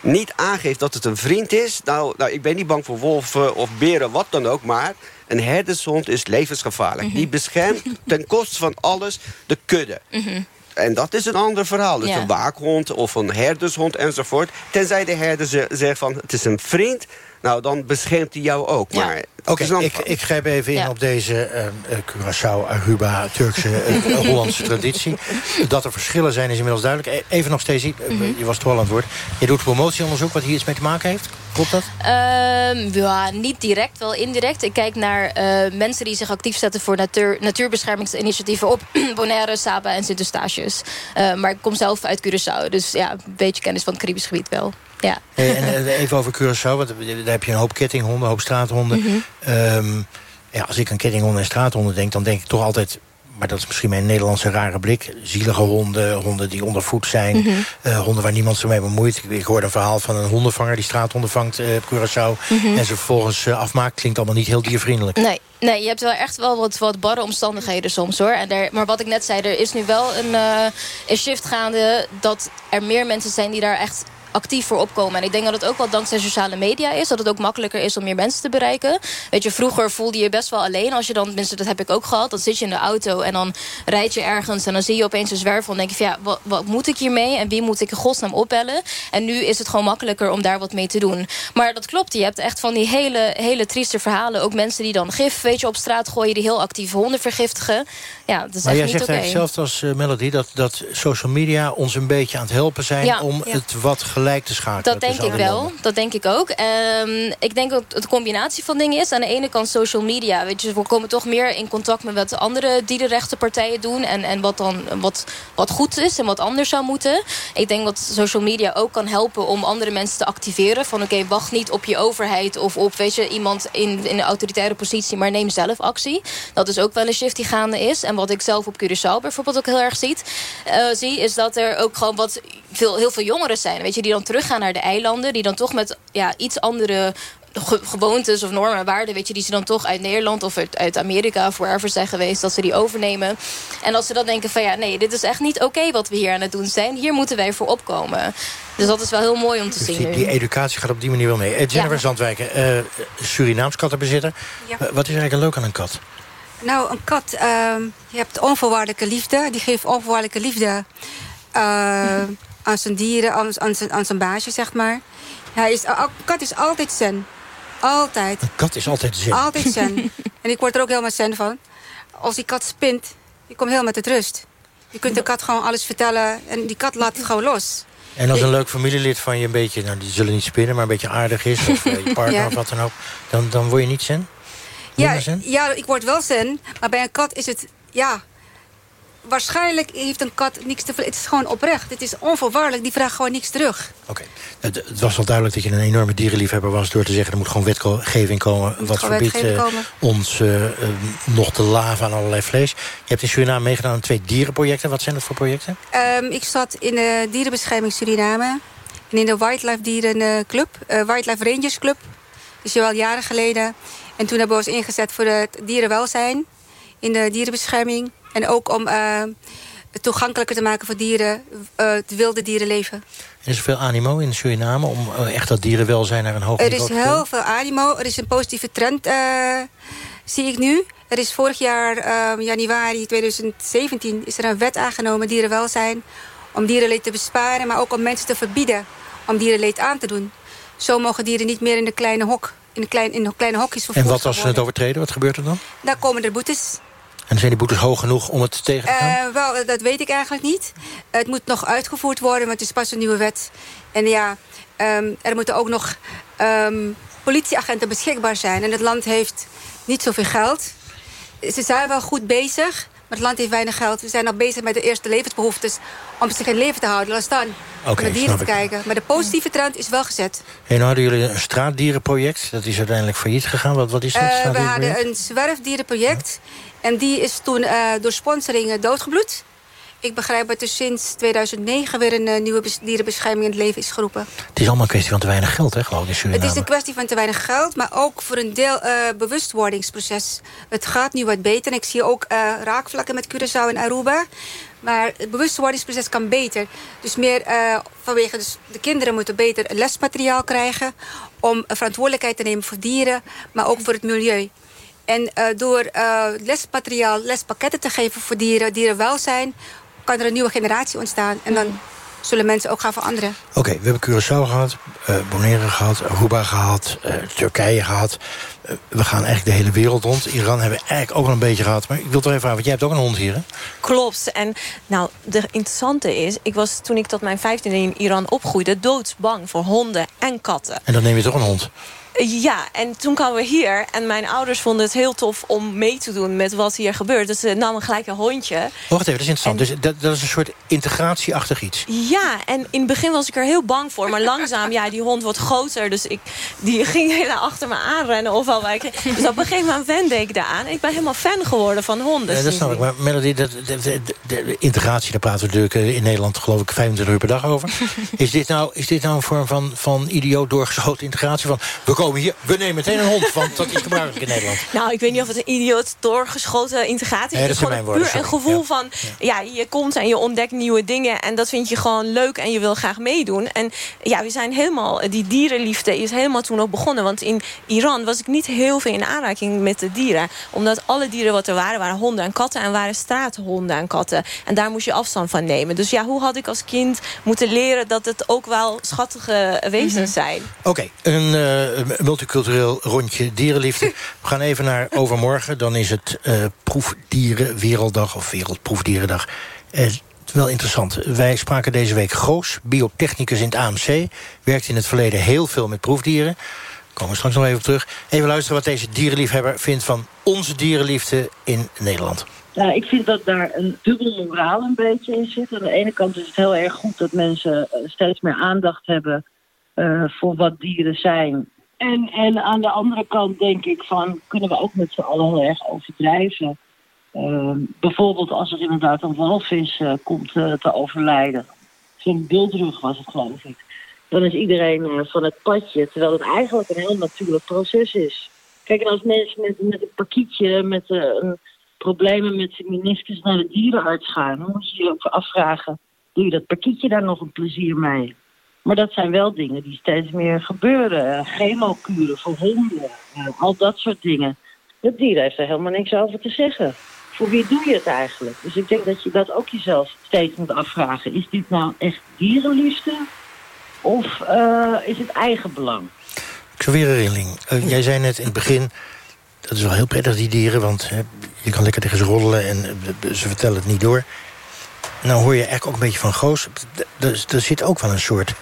niet aangeeft dat het een vriend is... nou, nou ik ben niet bang voor wolven of beren, wat dan ook... maar een herdershond is levensgevaarlijk. Mhm. Die beschermt ten koste van alles de kudde. En dat is een ander verhaal. Dus Ja. een waakhond of een herdershond enzovoort. Tenzij de herder ze- zegt van het is een vriend... nou, dan beschermt hij jou ook. Maar Oké, ander ik, ik grijp even in Ja. op deze eh, eh, Curaçao, Aruba, Turkse, eh, <laughs> Hollandse traditie. Dat er verschillen zijn is inmiddels duidelijk. E- Even nog steeds, Mhm. je was toch al aan het woord. Je doet promotieonderzoek wat hier iets mee te maken heeft. Klopt dat? Ehm, ja, niet direct, wel indirect. Ik kijk naar eh, mensen die zich actief zetten voor natuur, natuurbeschermingsinitiatieven op <clears throat> Bonaire, Saba en Sint-Eustatius. Eh, maar ik kom zelf uit Curaçao, dus ja, een beetje kennis van het Caribisch gebied wel. Ja. Eh, en eh, even over Curaçao, want daar heb je een hoop kettinghonden, een hoop straathonden. Mhm. Ehm, ja, als ik aan kettinghonden en straathonden denk, dan denk ik toch altijd... maar dat is misschien mijn Nederlandse rare blik... zielige honden, honden die ondervoed zijn... Mhm. eh, honden waar niemand zich mee bemoeit. Ik, ik hoorde een verhaal van een hondenvanger die straathonden vangt eh, op Curaçao... Mhm. en ze vervolgens eh, afmaakt. Klinkt allemaal niet heel diervriendelijk. Nee, nee, je hebt wel echt wel wat, wat barre omstandigheden soms hoor. En daar, maar wat ik net zei, er is nu wel een, eh, een shift gaande... dat er meer mensen zijn die daar echt actief voor opkomen. En ik denk dat het ook wel dankzij sociale media is. Dat het ook makkelijker is om meer mensen te bereiken. Weet je, vroeger voelde je best wel alleen. Als je dan, tenminste dat heb ik ook gehad. Dan zit je in de auto en dan rijd je ergens... en dan zie je opeens een zwervel. En denk je van ja, wat, wat moet ik hiermee? En wie moet ik in godsnaam opbellen? En nu is het gewoon makkelijker om daar wat mee te doen. Maar dat klopt, je hebt echt van die hele, hele trieste verhalen. Ook mensen die dan gif weet je, op straat gooien... die heel actief honden vergiftigen. Ja, dat is Maar echt jij niet zegt eigenlijk zelf als eh, Melody... Dat, dat social media ons een beetje aan het helpen zijn... Ja, om ja. het wat gelijk te schakelen. Dat denk ik wel. landen. Dat denk ik ook. Ehm, ik denk ook dat het een combinatie van dingen is. Aan de ene kant social media. Weet je, we komen toch meer in contact met wat andere dierenrechtenpartijen doen. En, en wat dan wat, wat goed is en wat anders zou moeten. Ik denk dat social media ook kan helpen om andere mensen te activeren. Van oké, wacht niet op je overheid of op weet je, iemand in, in een autoritaire positie. Maar neem zelf actie. Dat is ook wel een shift die gaande is. En wat ik zelf op Curaçao bijvoorbeeld ook heel erg ziet, eh, zie. Is dat er ook gewoon wat veel, heel veel jongeren zijn. Weet je, die dan teruggaan naar de eilanden. Die dan toch met ja, iets andere ge- gewoontes of normen en waarden... Weet je, die ze dan toch uit Nederland of uit, uit Amerika... of wherever zijn geweest, dat ze die overnemen. En dat ze dan denken van ja, nee, dit is echt niet oké... wat we hier aan het doen zijn. Hier moeten wij voor opkomen. Dus dat is wel heel mooi om te Dus zien die, educatie gaat op die manier wel mee. Eh, Jennifer Ja. Zandwijken, eh, Surinaams kattenbezitter. Ja. Wat is eigenlijk leuk aan een kat? Nou, een kat, ehm, je hebt onvoorwaardelijke liefde. Die geeft onvoorwaardelijke liefde eh, aan zijn dieren, aan, aan, zijn, aan zijn baasje, zeg maar. Hij is, een kat is altijd zen. Altijd. Een kat is altijd zin. Altijd zen. <laughs> en ik word er ook helemaal zen van. Als die kat spint, je komt heel met het rust. Je kunt de kat gewoon alles vertellen en die kat laat het gewoon los. En als een leuk familielid van je een beetje, nou die zullen niet spinnen, maar een beetje aardig is, of eh, je partner <laughs> Ja. of wat dan ook, dan, dan word je niet zen? Ja, zen? ja, ik word wel zen. Maar bij een kat is het... Ja, waarschijnlijk heeft een kat niks te... Het is gewoon oprecht. Het is onvoorwaardelijk. Die vraagt gewoon niks terug. Het, het was wel duidelijk dat je een enorme dierenliefhebber was... door te zeggen, er moet gewoon wetgeving komen... wat verbiedt eh, ons eh, eh, nog te laven aan allerlei vlees. Je hebt in Suriname meegedaan aan twee dierenprojecten. Wat zijn dat voor projecten? Ehm, ik zat in de dierenbescherming Suriname. En in de Wildlife Dierenclub. Wildlife Rangers Club. Dat is al jaren geleden. En toen hebben we ons ingezet voor het dierenwelzijn. In de dierenbescherming. En ook om eh, het toegankelijker te maken voor dieren. eh, het wilde dierenleven. Er is veel animo in Suriname om eh, echt dat dierenwelzijn naar een hoog Er niveau is te tillen. heel veel animo. Er is een positieve trend, zie ik nu. Er is vorig jaar, eh, januari 2017, is er een wet aangenomen, dierenwelzijn. Om dierenleed te besparen, maar ook om mensen te verbieden om dierenleed aan te doen. Zo mogen dieren niet meer in de kleine hok, in de, klein, in de kleine hokjes En vervoerd wat als ze het overtreden? Wat gebeurt er dan? Daar komen er boetes. En zijn die boetes hoog genoeg om het tegen te gaan? Eh, wel, dat weet ik eigenlijk niet. Het moet nog uitgevoerd worden, want het is pas een nieuwe wet. En ja, ehm, er moeten ook nog ehm, politieagenten beschikbaar zijn. En het land heeft niet zoveel geld. Ze zijn wel goed bezig, het land heeft weinig geld. We zijn nog bezig met de eerste levensbehoeftes om zich in leven te houden. Laat staan om naar dieren te ik. kijken. Maar de positieve trend is wel gezet. En nou hadden jullie een straatdierenproject. Dat is uiteindelijk failliet gegaan. Wat, wat is dat? Eh, we hadden een zwerfdierenproject. En die is toen eh, door sponsoring doodgebloed. Ik begrijp dat er sinds 2009 weer een eh, nieuwe bes- dierenbescherming in het leven is geroepen. Het is allemaal een kwestie van te weinig geld, hè, geloof ik, in Het is een kwestie van te weinig geld, maar ook voor een deel eh, bewustwordingsproces. Het gaat nu wat beter en ik zie ook eh, raakvlakken met Curaçao en Aruba. Maar het bewustwordingsproces kan beter. Dus meer vanwege dus de kinderen moeten beter lesmateriaal krijgen... om verantwoordelijkheid te nemen voor dieren, maar ook voor het milieu. En door lesmateriaal, lespakketten te geven voor dieren, dierenwelzijn... kan er een nieuwe generatie ontstaan. En dan zullen mensen ook gaan veranderen. Oké, we hebben Curaçao gehad, uh, Bonaire gehad, Aruba gehad, uh, Turkije gehad. Uh, we gaan eigenlijk de hele wereld rond. Iran hebben we eigenlijk ook al een beetje gehad. Maar ik wil toch even vragen, want jij hebt ook een hond hier, hè? Klopt. En nou, de interessante is... ik was toen ik tot mijn 15e in Iran opgroeide... doodsbang voor honden en katten. En dan neem je toch een hond? Ja, en toen kwamen we hier. En mijn ouders vonden het heel tof om mee te doen met wat hier gebeurt. Dus ze namen gelijk een hondje. Wacht even, dat is interessant. dus dat, dat, is een soort integratieachtig iets. Ja, en in het begin was ik er heel bang voor. Maar langzaam, ja, die hond wordt groter. Dus ik, die ging helemaal achter me aanrennen. Of al dus op een gegeven moment wende ik daaraan. Ik ben helemaal fan geworden van honden. Ja, dat snap ik. Maar Melody, dat, de, de, integratie, daar praten we natuurlijk eh, in Nederland... geloof ik 25 uur per dag over. <laughs> is, dit nou, is dit nou een vorm van, van idioot doorgeschoten integratie? Van, we komen hier, we nemen meteen een hond, want dat is gebruikelijk in Nederland. Nou, ik weet niet of het een idioot doorgeschoten integratie is. Nee, het is gewoon woorden, puur een gevoel van, ja. je komt en je ontdekt nieuwe dingen. En dat vind je gewoon leuk en je wil graag meedoen. En ja, we zijn helemaal, die dierenliefde is helemaal toen ook begonnen. Want in Iran was ik niet heel veel in aanraking met de dieren. Omdat alle dieren wat er waren, waren honden en katten. En waren straathonden en katten. En daar moest je afstand van nemen. Dus ja, hoe had ik als kind moeten leren dat het ook wel schattige wezens Mhm. zijn? Oké, een uh, multicultureel rondje dierenliefde. We gaan even naar overmorgen. Dan is het uh, Proefdierenwerelddag of Wereldproefdierendag. Uh, wel interessant. Wij spraken deze week Goos, biotechnicus in het AMC. Werkt in het verleden heel veel met proefdieren. Komen we straks nog even op terug. Even luisteren wat deze dierenliefhebber vindt van onze dierenliefde in Nederland. Nou, ik vind dat daar een dubbel moraal een beetje in zit. Aan de ene kant is het heel erg goed dat mensen steeds meer aandacht hebben voor wat dieren zijn. En, en aan de andere kant denk ik van, kunnen we ook met z'n allen heel erg overdrijven. Uh, bijvoorbeeld als er inderdaad een walvis uh, komt te overlijden. Zo'n bultrug was het geloof ik. Dan is iedereen van het padje, terwijl het eigenlijk een heel natuurlijk proces is. Kijk, en als mensen met, met een pakietje, met problemen met zijn meniscus naar de dierenarts gaan, dan moet je je ook afvragen, doe je dat pakietje daar nog een plezier mee? Maar dat zijn wel dingen die steeds meer gebeuren. Chemokuren voor honden, al dat soort dingen. Het dier heeft er helemaal niks over te zeggen. Voor wie doe je het eigenlijk? Dus ik denk dat je dat ook jezelf steeds moet afvragen. Is dit nou echt dierenliefde? Of uh, is het eigen belang? Xavier Rilling, uh, jij zei net in het begin... dat is wel heel prettig, die dieren, want hè, je kan lekker tegen ze roddelen... en uh, ze vertellen het niet door. Nou hoor je eigenlijk ook een beetje van Goos. Er zit ook wel een soort...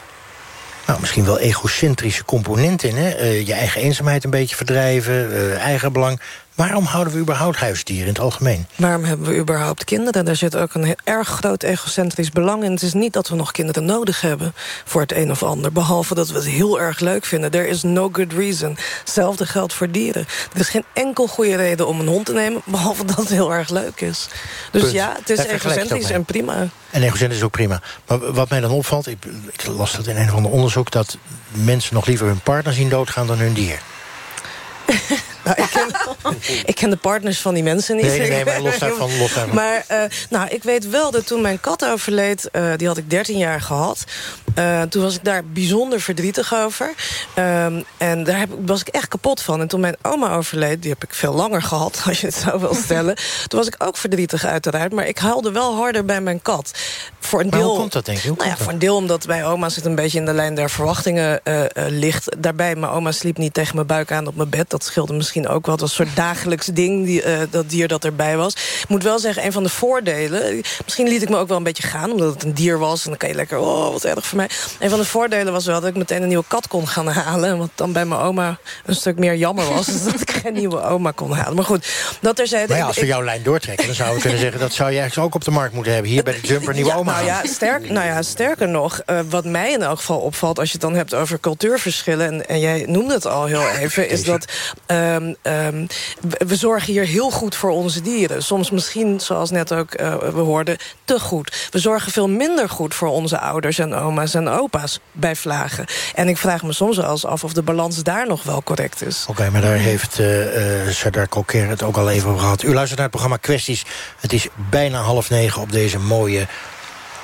Nou, misschien wel egocentrische component in. Hè? Uh, je eigen eenzaamheid een beetje verdrijven, uh, eigen belang. Waarom houden we überhaupt huisdieren in het algemeen? Waarom hebben we überhaupt kinderen? Daar zit ook een erg groot egocentrisch belang in. Het is niet dat we nog kinderen nodig hebben voor het een of ander. Behalve dat we het heel erg leuk vinden. There is no good reason. Hetzelfde geldt voor dieren. Er is geen enkel goede reden om een hond te nemen... behalve dat het heel erg leuk is. Dus Punt. ja, het is egocentrisch en prima. En egocentrisch is ook prima. Maar wat mij dan opvalt, ik, ik las dat in een of ander onderzoek... dat mensen nog liever hun partner zien doodgaan dan hun dier. <laughs> Nou, ik, ken, ik, ken, de partners van die mensen niet. Nee, nee, nee maar los <laughs> daarvan. Los daarvan. Maar uh, nou, ik weet wel dat toen mijn kat overleed... Uh, die had ik 13 jaar gehad. Uh, toen was ik daar bijzonder verdrietig over. Um, en daar heb, was ik echt kapot van. En toen mijn oma overleed, die heb ik veel langer gehad... <laughs> als je het zo wil stellen. toen was ik ook verdrietig uiteraard. Maar ik huilde wel harder bij mijn kat. Voor een maar deel, hoe komt dat, denk je? Hoe nou ja, voor een deel omdat bij oma's het een beetje in de lijn der verwachtingen ligt. Daarbij, mijn oma sliep niet tegen mijn buik aan op mijn bed. Dat scheelde misschien ook wel. Het was een soort dagelijks ding, die, dat dier dat erbij was. Ik moet wel zeggen, een van de voordelen... misschien liet ik me ook wel een beetje gaan, omdat het een dier was... en dan kan je lekker, oh, wat erg voor mij. Een van de voordelen was wel dat ik meteen een nieuwe kat kon gaan halen... wat dan bij mijn oma een stuk meer jammer was... dus dat ik geen nieuwe oma kon halen. Maar goed, dat er zei... Maar ja, als we jouw lijn doortrekken, dan zouden we kunnen zeggen... dat zou je eigenlijk ook op de markt moeten hebben. Hier bij de Jumper, nieuwe ja, oma. Nou ja, sterk, nou ja, sterker nog, uh, wat mij in elk geval opvalt... als je het dan hebt over cultuurverschillen... en, en jij noemde het al heel even, is dat... Um, um, we zorgen hier heel goed voor onze dieren. Soms misschien, zoals net ook uh, we hoorden, te goed. We zorgen veel minder goed voor onze ouders en oma's en opa's bij vlagen. En ik vraag me soms wel eens af of de balans daar nog wel correct is. Oké, maar daar heeft uh, uh, Sardar Coquer het ook al even over gehad. U luistert naar het programma Kwesties. Het is bijna half negen op deze mooie,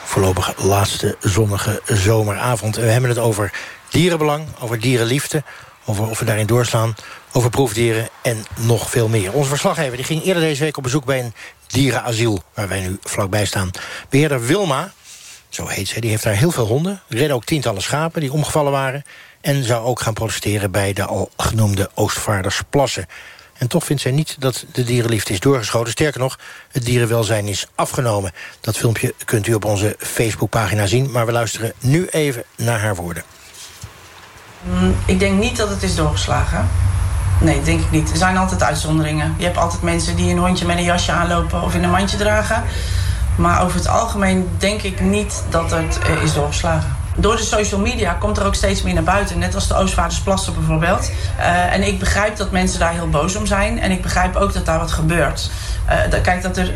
voorlopig laatste zonnige zomeravond. We hebben het over dierenbelang, over dierenliefde... over of we daarin doorslaan over proefdieren en nog veel meer. Onze verslaggever die ging eerder deze week op bezoek bij een dierenasiel... waar wij nu vlakbij staan. Beheerder Wilma, zo heet ze, die heeft daar heel veel honden. Redden ook tientallen schapen die omgevallen waren... en zou ook gaan protesteren bij de al genoemde Oostvaardersplassen. En toch vindt zij niet dat de dierenliefde is doorgeschoten. Sterker nog, het dierenwelzijn is afgenomen. Dat filmpje kunt u op onze Facebookpagina zien... maar we luisteren nu even naar haar woorden. Mm, Ik denk niet dat het is doorgeslagen. Nee, denk ik niet. Er zijn altijd uitzonderingen. Je hebt altijd mensen die een hondje met een jasje aanlopen of in een mandje dragen. Maar over het algemeen denk ik niet dat het eh, is doorgeslagen. Door de social media komt er ook steeds meer naar buiten. Net als de Oostvaardersplassen bijvoorbeeld. Eh, en ik begrijp dat mensen daar heel boos om zijn. En ik begrijp ook dat daar wat gebeurt. Eh, kijk, dat er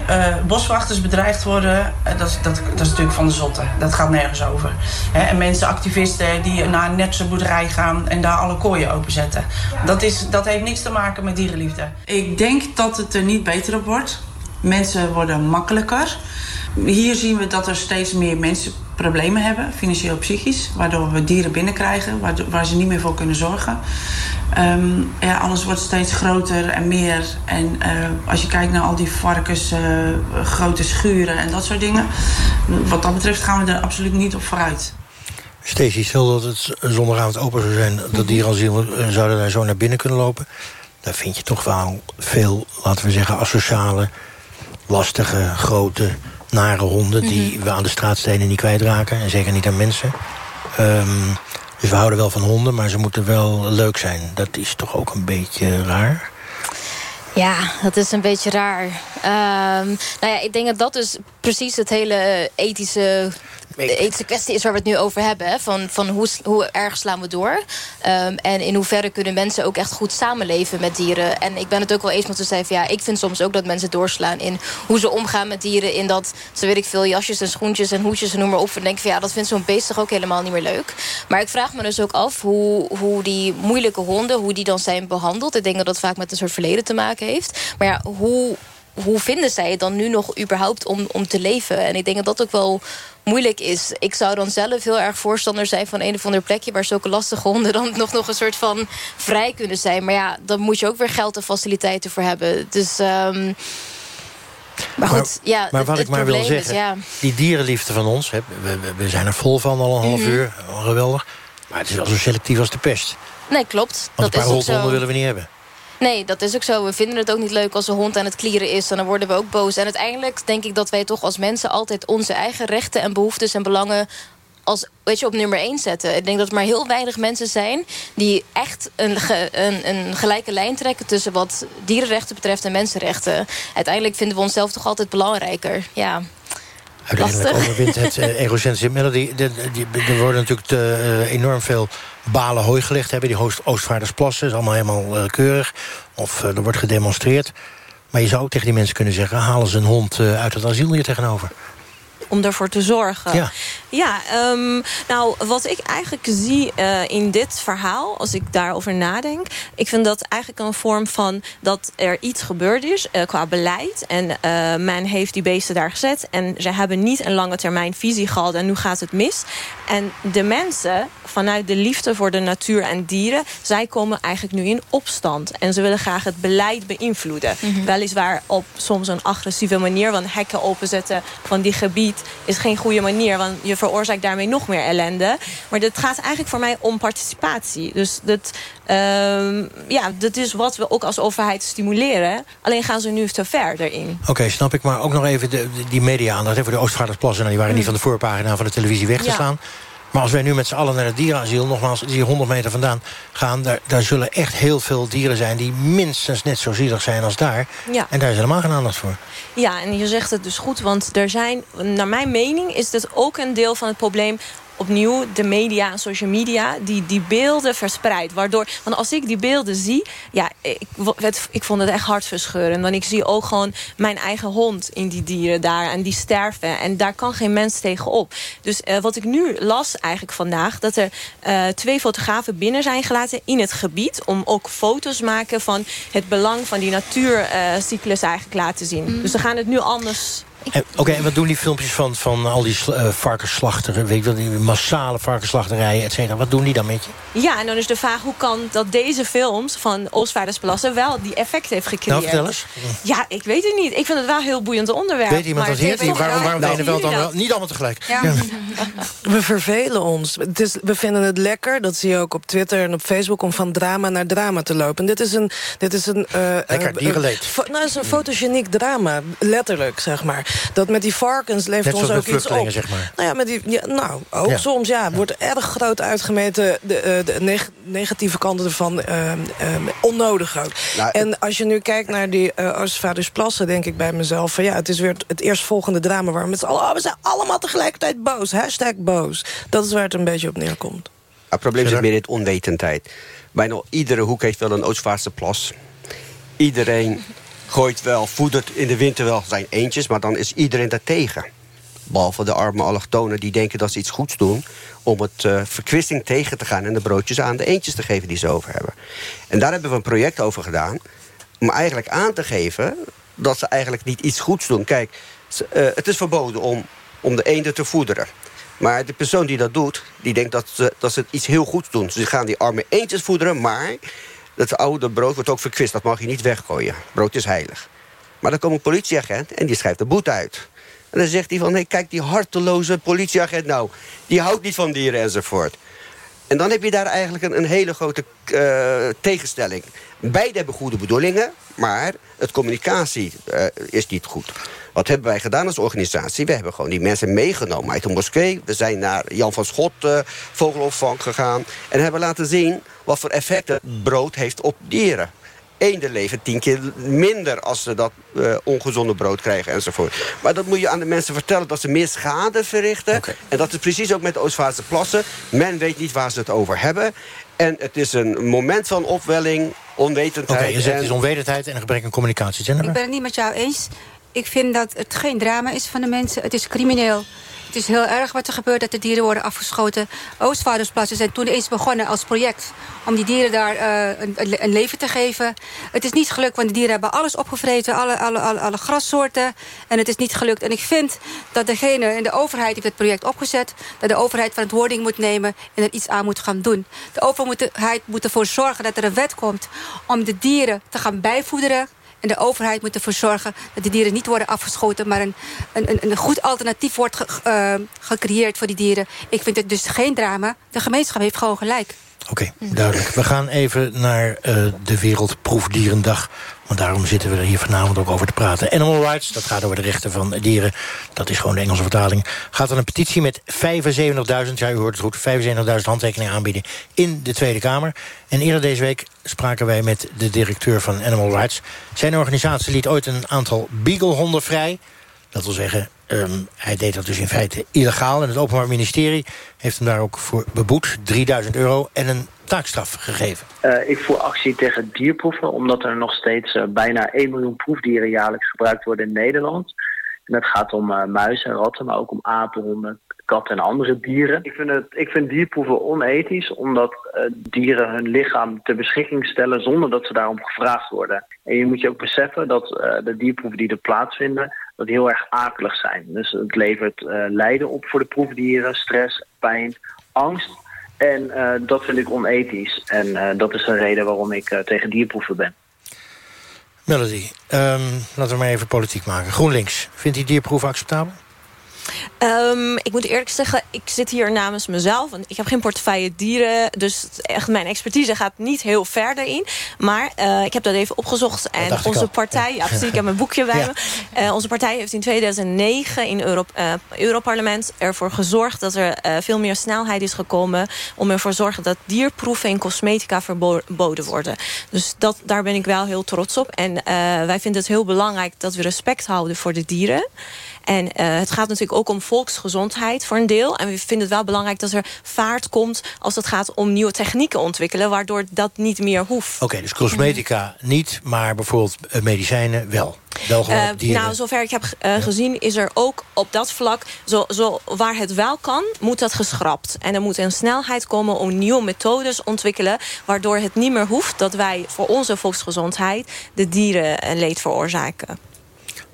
boswachters bedreigd worden, dat, dat, dat is natuurlijk van de zotte. Dat gaat nergens over. En mensen, activisten die naar een netse boerderij gaan en daar alle kooien openzetten. Dat, is, dat heeft niks te maken met dierenliefde. Ik denk dat het er niet beter op wordt. Mensen worden makkelijker. Hier zien we dat er steeds meer mensen problemen hebben, financieel psychisch, waardoor we dieren binnenkrijgen, waardoor, waar ze niet meer voor kunnen zorgen. Ehm, ja, alles wordt steeds groter en meer. En eh, als je kijkt naar al die varkens, eh, grote schuren en dat soort dingen, wat dat betreft gaan we er absoluut niet op vooruit. Stacey, stel dat het zondagavond open zou zijn... dat eh, zouden daar zo naar binnen kunnen lopen. Daar vind je toch wel veel, laten we zeggen, asociale... lastige, grote, nare honden... die we aan de straatstenen niet kwijtraken. En zeker niet aan mensen. Ehm, dus we houden wel van honden, maar ze moeten wel leuk zijn. Dat is toch ook een beetje raar? Ja, dat is een beetje raar. Ehm, nou ja, ik denk dat dat dus precies het hele ethische, de ethische kwestie is waar we het nu over hebben. Van, van hoe, hoe erg slaan we door? Ehm, en in hoeverre kunnen mensen ook echt goed samenleven met dieren? En ik ben het ook wel eens met te zeggen ja, ik vind soms ook dat mensen doorslaan in hoe ze omgaan met dieren. In dat ze weet ik veel jasjes en schoentjes en hoedjes en noem maar op. En denk van ja, dat vindt zo'n beest toch ook helemaal niet meer leuk. Maar ik vraag me dus ook af hoe, hoe die moeilijke honden, hoe die dan zijn behandeld. Ik denk dat dat vaak met een soort verleden te maken heeft. Maar ja, hoe hoe vinden zij het dan nu nog überhaupt om, om te leven? En ik denk dat dat ook wel moeilijk is. Ik zou dan zelf heel erg voorstander zijn van een of ander plekje... waar zulke lastige honden dan nog, nog een soort van vrij kunnen zijn. Maar ja, dan moet je ook weer geld en faciliteiten voor hebben. Dus... ehm, maar goed, ja, maar wat het ik maar wil is, zeggen, ja. die dierenliefde van ons... Hè, we, we- zijn er vol van al een half Mhm. uur, geweldig. Maar het is wel zo selectief als de pest. Nee, klopt. Want dat een paar is ook zo. willen we niet hebben. Nee, dat is ook zo. We vinden het ook niet leuk als een hond aan het klieren is. En dan worden we ook boos. En uiteindelijk denk ik dat wij toch als mensen... altijd onze eigen rechten en behoeftes en belangen... Als, weet je, op nummer één zetten. Ik denk dat er maar heel weinig mensen zijn... die echt een, ge- een, een gelijke lijn trekken... tussen wat dierenrechten betreft en mensenrechten. Uiteindelijk vinden we onszelf toch altijd belangrijker. Ja. Uiteindelijk overwint het egocentrische melody. De- die- er worden natuurlijk te, eh, enorm veel balen hooi gelegd. Hebben die Oost- Oostvaardersplassen. is allemaal helemaal eh, keurig. Of eh, er wordt gedemonstreerd. Maar je zou ook tegen die mensen kunnen zeggen... halen ze een hond eh, uit het asiel hier tegenover. Om ervoor te zorgen. Ja. Ja, ehm, nou, wat ik eigenlijk zie eh, in dit verhaal, als ik daarover nadenk, ik vind dat eigenlijk een vorm van dat er iets gebeurd is eh, qua beleid. En eh, men heeft die beesten daar gezet en ze hebben niet een lange termijn visie gehad en nu gaat het mis. En de mensen, vanuit de liefde voor de natuur en dieren, zij komen eigenlijk nu in opstand. En ze willen graag het beleid beïnvloeden. Weliswaar op soms een agressieve manier, want hekken openzetten van die gebied is geen goede manier, want je veroorzaakt daarmee nog meer ellende. Maar het gaat eigenlijk voor mij om participatie. Dus dat, ehm, ja, dat is wat we ook als overheid stimuleren. Alleen gaan ze nu te ver erin. Oké, snap ik. Maar ook nog even de, die media-aandacht. Voor de Oostvaardersplassen. Nou, die waren niet van de voorpagina van de televisie weg te Ja. slaan. Maar als wij nu met z'n allen naar het dierenasiel... nogmaals, die 100 meter vandaan gaan... Daar, daar zullen echt heel veel dieren zijn... die minstens net zo zielig zijn als daar. Ja. En daar is helemaal geen aandacht voor. Ja, en je zegt het dus goed, want er zijn, naar mijn mening, is dit ook een deel van het probleem. Opnieuw, de media en social media, die die beelden verspreidt. Waardoor, want als ik die beelden zie, ja, ik, het, ik vond het echt hartverscheurend. Want ik zie ook gewoon mijn eigen hond in die dieren daar en die sterven. En daar kan geen mens tegen op. Dus eh, wat ik nu las eigenlijk vandaag, dat er eh, twee fotografen binnen zijn gelaten in het gebied. Om ook foto's maken van het belang van die natuurcyclus eigenlijk laten zien. Dus ze gaan het nu anders Oké, en wat doen die filmpjes van, van al die varkensslachteren... weet wel, die massale varkensslachterijen, et cetera... wat doen die dan met je? Ja, en dan is de vraag hoe kan dat deze films van Oostvaardersplassen... wel die effect heeft gecreëerd. Nou, vertel eens. Ja, ik weet het niet. Ik vind het wel een heel boeiend onderwerp. Weet iemand maar dat hier? Waarom, waarom toch- het ene wel dan wel? Niet allemaal tegelijk. Ja. We vervelen ons. Het is, we vinden het lekker, dat zie je ook op Twitter en op Facebook... om van drama naar drama te lopen. En dit is een... Dit is een eh, Lekker, dierenleed. fo- nou, het is een fotogeniek drama, letterlijk, zeg maar. Dat met die varkens levert ons ook iets op. vluchtelingen, zeg maar. Nou ja, met die, ja, nou ook Ja. soms, ja. Wordt erg groot uitgemeten, de, eh, de neg- negatieve kanten ervan. eh, eh, onnodig ook. Nou, en als je nu kijkt naar die uh, Oostvaardersplassen... denk ik bij mezelf van ja, het is weer het, het eerstvolgende drama... waar we met z'n allen, oh, we zijn allemaal tegelijkertijd boos. Hashtag boos. Dat is waar het een beetje op neerkomt. Het probleem zit meer in het onwetendheid. Bijna iedere hoek heeft wel een Oostvaartse plas. Iedereen gooit wel, voedert in de winter wel zijn eentjes... maar dan is iedereen daartegen. Behalve de arme allochtonen die denken dat ze iets goeds doen... om het eh, verkwisting tegen te gaan en de broodjes aan de eentjes te geven die ze over hebben. En daar hebben we een project over gedaan... om eigenlijk aan te geven dat ze eigenlijk niet iets goeds doen. Kijk, eh, het is verboden om, om de eenden te voederen. Maar de persoon die dat doet, die denkt dat ze, dat ze iets heel goeds doen. Ze gaan die arme eendjes voederen, maar het oude brood wordt ook verkwist. Dat mag je niet weggooien. Brood is heilig. Maar dan komt een politieagent en die schrijft de boete uit. En dan zegt hij van, hey, kijk die harteloze politieagent nou. Die houdt niet van dieren enzovoort. En dan heb je daar eigenlijk een, een hele grote eh, tegenstelling. Beide hebben goede bedoelingen, maar het communicatie eh, is niet goed. Wat hebben wij gedaan als organisatie? We hebben gewoon die mensen meegenomen uit de moskee. We zijn naar Jan van Schot eh, vogelopvang gegaan. En hebben laten zien wat voor effecten brood heeft op dieren. Eenden leven tien keer minder als ze dat eh, ongezonde brood krijgen enzovoort. Maar dat moet je aan de mensen vertellen dat ze meer schade verrichten. En dat is precies ook met de Oostvaartse plassen. Men weet niet waar ze het over hebben. En het is een moment van opwelling, Oké, onwetendheid. je zegt en- is onwetendheid en een gebrek aan communicatie. Ik Jennifer? ben het niet met jou eens. Ik vind dat het geen drama is van de mensen. Het is crimineel. Het is heel erg wat er gebeurt, dat de dieren worden afgeschoten. Oostvaardersplassen zijn toen eens begonnen als project... om die dieren daar eh, een, een- leven te geven. Het is niet gelukt, want de dieren hebben alles opgevreten. Alle, alle, alle, alle grassoorten. En het is niet gelukt. En ik vind dat degene in de overheid heeft het project opgezet... dat de overheid verantwoording moet nemen en er iets aan moet gaan doen. De overheid moet ervoor zorgen dat er een wet komt... om de dieren te gaan bijvoederen... En de overheid moet ervoor zorgen dat die dieren niet worden afgeschoten... maar een, een, een- goed alternatief wordt eh, gecreëerd voor die dieren. Ik vind het dus geen drama. De gemeenschap heeft gewoon gelijk. Oké, duidelijk. We gaan even naar eh, de Wereldproefdierendag. Want daarom zitten we er hier vanavond ook over te praten. Animal Rights, dat gaat over de rechten van dieren. Dat is gewoon de Engelse vertaling. Gaat er een petitie met 75.000, ja u hoort het goed... 75.000 handtekeningen aanbieden in de Tweede Kamer. En eerder deze week spraken wij met de directeur van Animal Rights. Zijn organisatie liet ooit een aantal beaglehonden vrij. Dat wil zeggen, ehm, hij deed dat dus in feite illegaal. En het Openbaar Ministerie heeft hem daar ook voor beboet. 3000 euro en een taakstraf gegeven. Eh, ik voer actie tegen dierproeven, omdat er nog steeds eh, bijna 1 miljoen proefdieren jaarlijks gebruikt worden in Nederland. En het gaat om eh, muizen en ratten, maar ook om apen, honden, katten en andere dieren. Ik vind, het, ik vind dierproeven onethisch, omdat dieren hun lichaam ter beschikking stellen zonder dat ze daarom gevraagd worden. En je moet je ook beseffen dat de dierproeven die er plaatsvinden, dat heel erg akelig zijn. Dus het levert eh, lijden op voor de proefdieren, stress, pijn, angst. En eh, dat vind ik onethisch. En eh, dat is een reden waarom ik tegen dierproeven ben. Melody, ehm, laten we maar even politiek maken. GroenLinks, vindt die dierproef acceptabel? Ehm, ik moet eerlijk zeggen, ik zit hier namens mezelf. Want ik heb geen portefeuille dieren. Dus echt mijn expertise gaat niet heel verder in. Maar eh, ik heb dat even opgezocht. En onze partij, ja precies, ik heb mijn boekje bij Ja. me. Eh, onze partij heeft in 2009 in Euro, eh, Europarlement ervoor gezorgd... dat er veel meer snelheid is gekomen... om ervoor te zorgen dat dierproeven in cosmetica verboden worden. Dus dat, daar ben ik wel heel trots op. En wij vinden het heel belangrijk dat we respect houden voor de dieren... En eh, het gaat natuurlijk ook om volksgezondheid voor een deel. En we vinden het wel belangrijk dat er vaart komt... als het gaat om nieuwe technieken ontwikkelen... waardoor dat niet meer hoeft. Oké, dus cosmetica niet, maar bijvoorbeeld eh, medicijnen wel. Dieren. nou, zover ik heb gezien is er ook op dat vlak... Zo, zo, waar het wel kan, moet dat geschrapt. En er moet een snelheid komen om nieuwe methodes ontwikkelen... waardoor het niet meer hoeft dat wij voor onze volksgezondheid... de dieren een leed veroorzaken.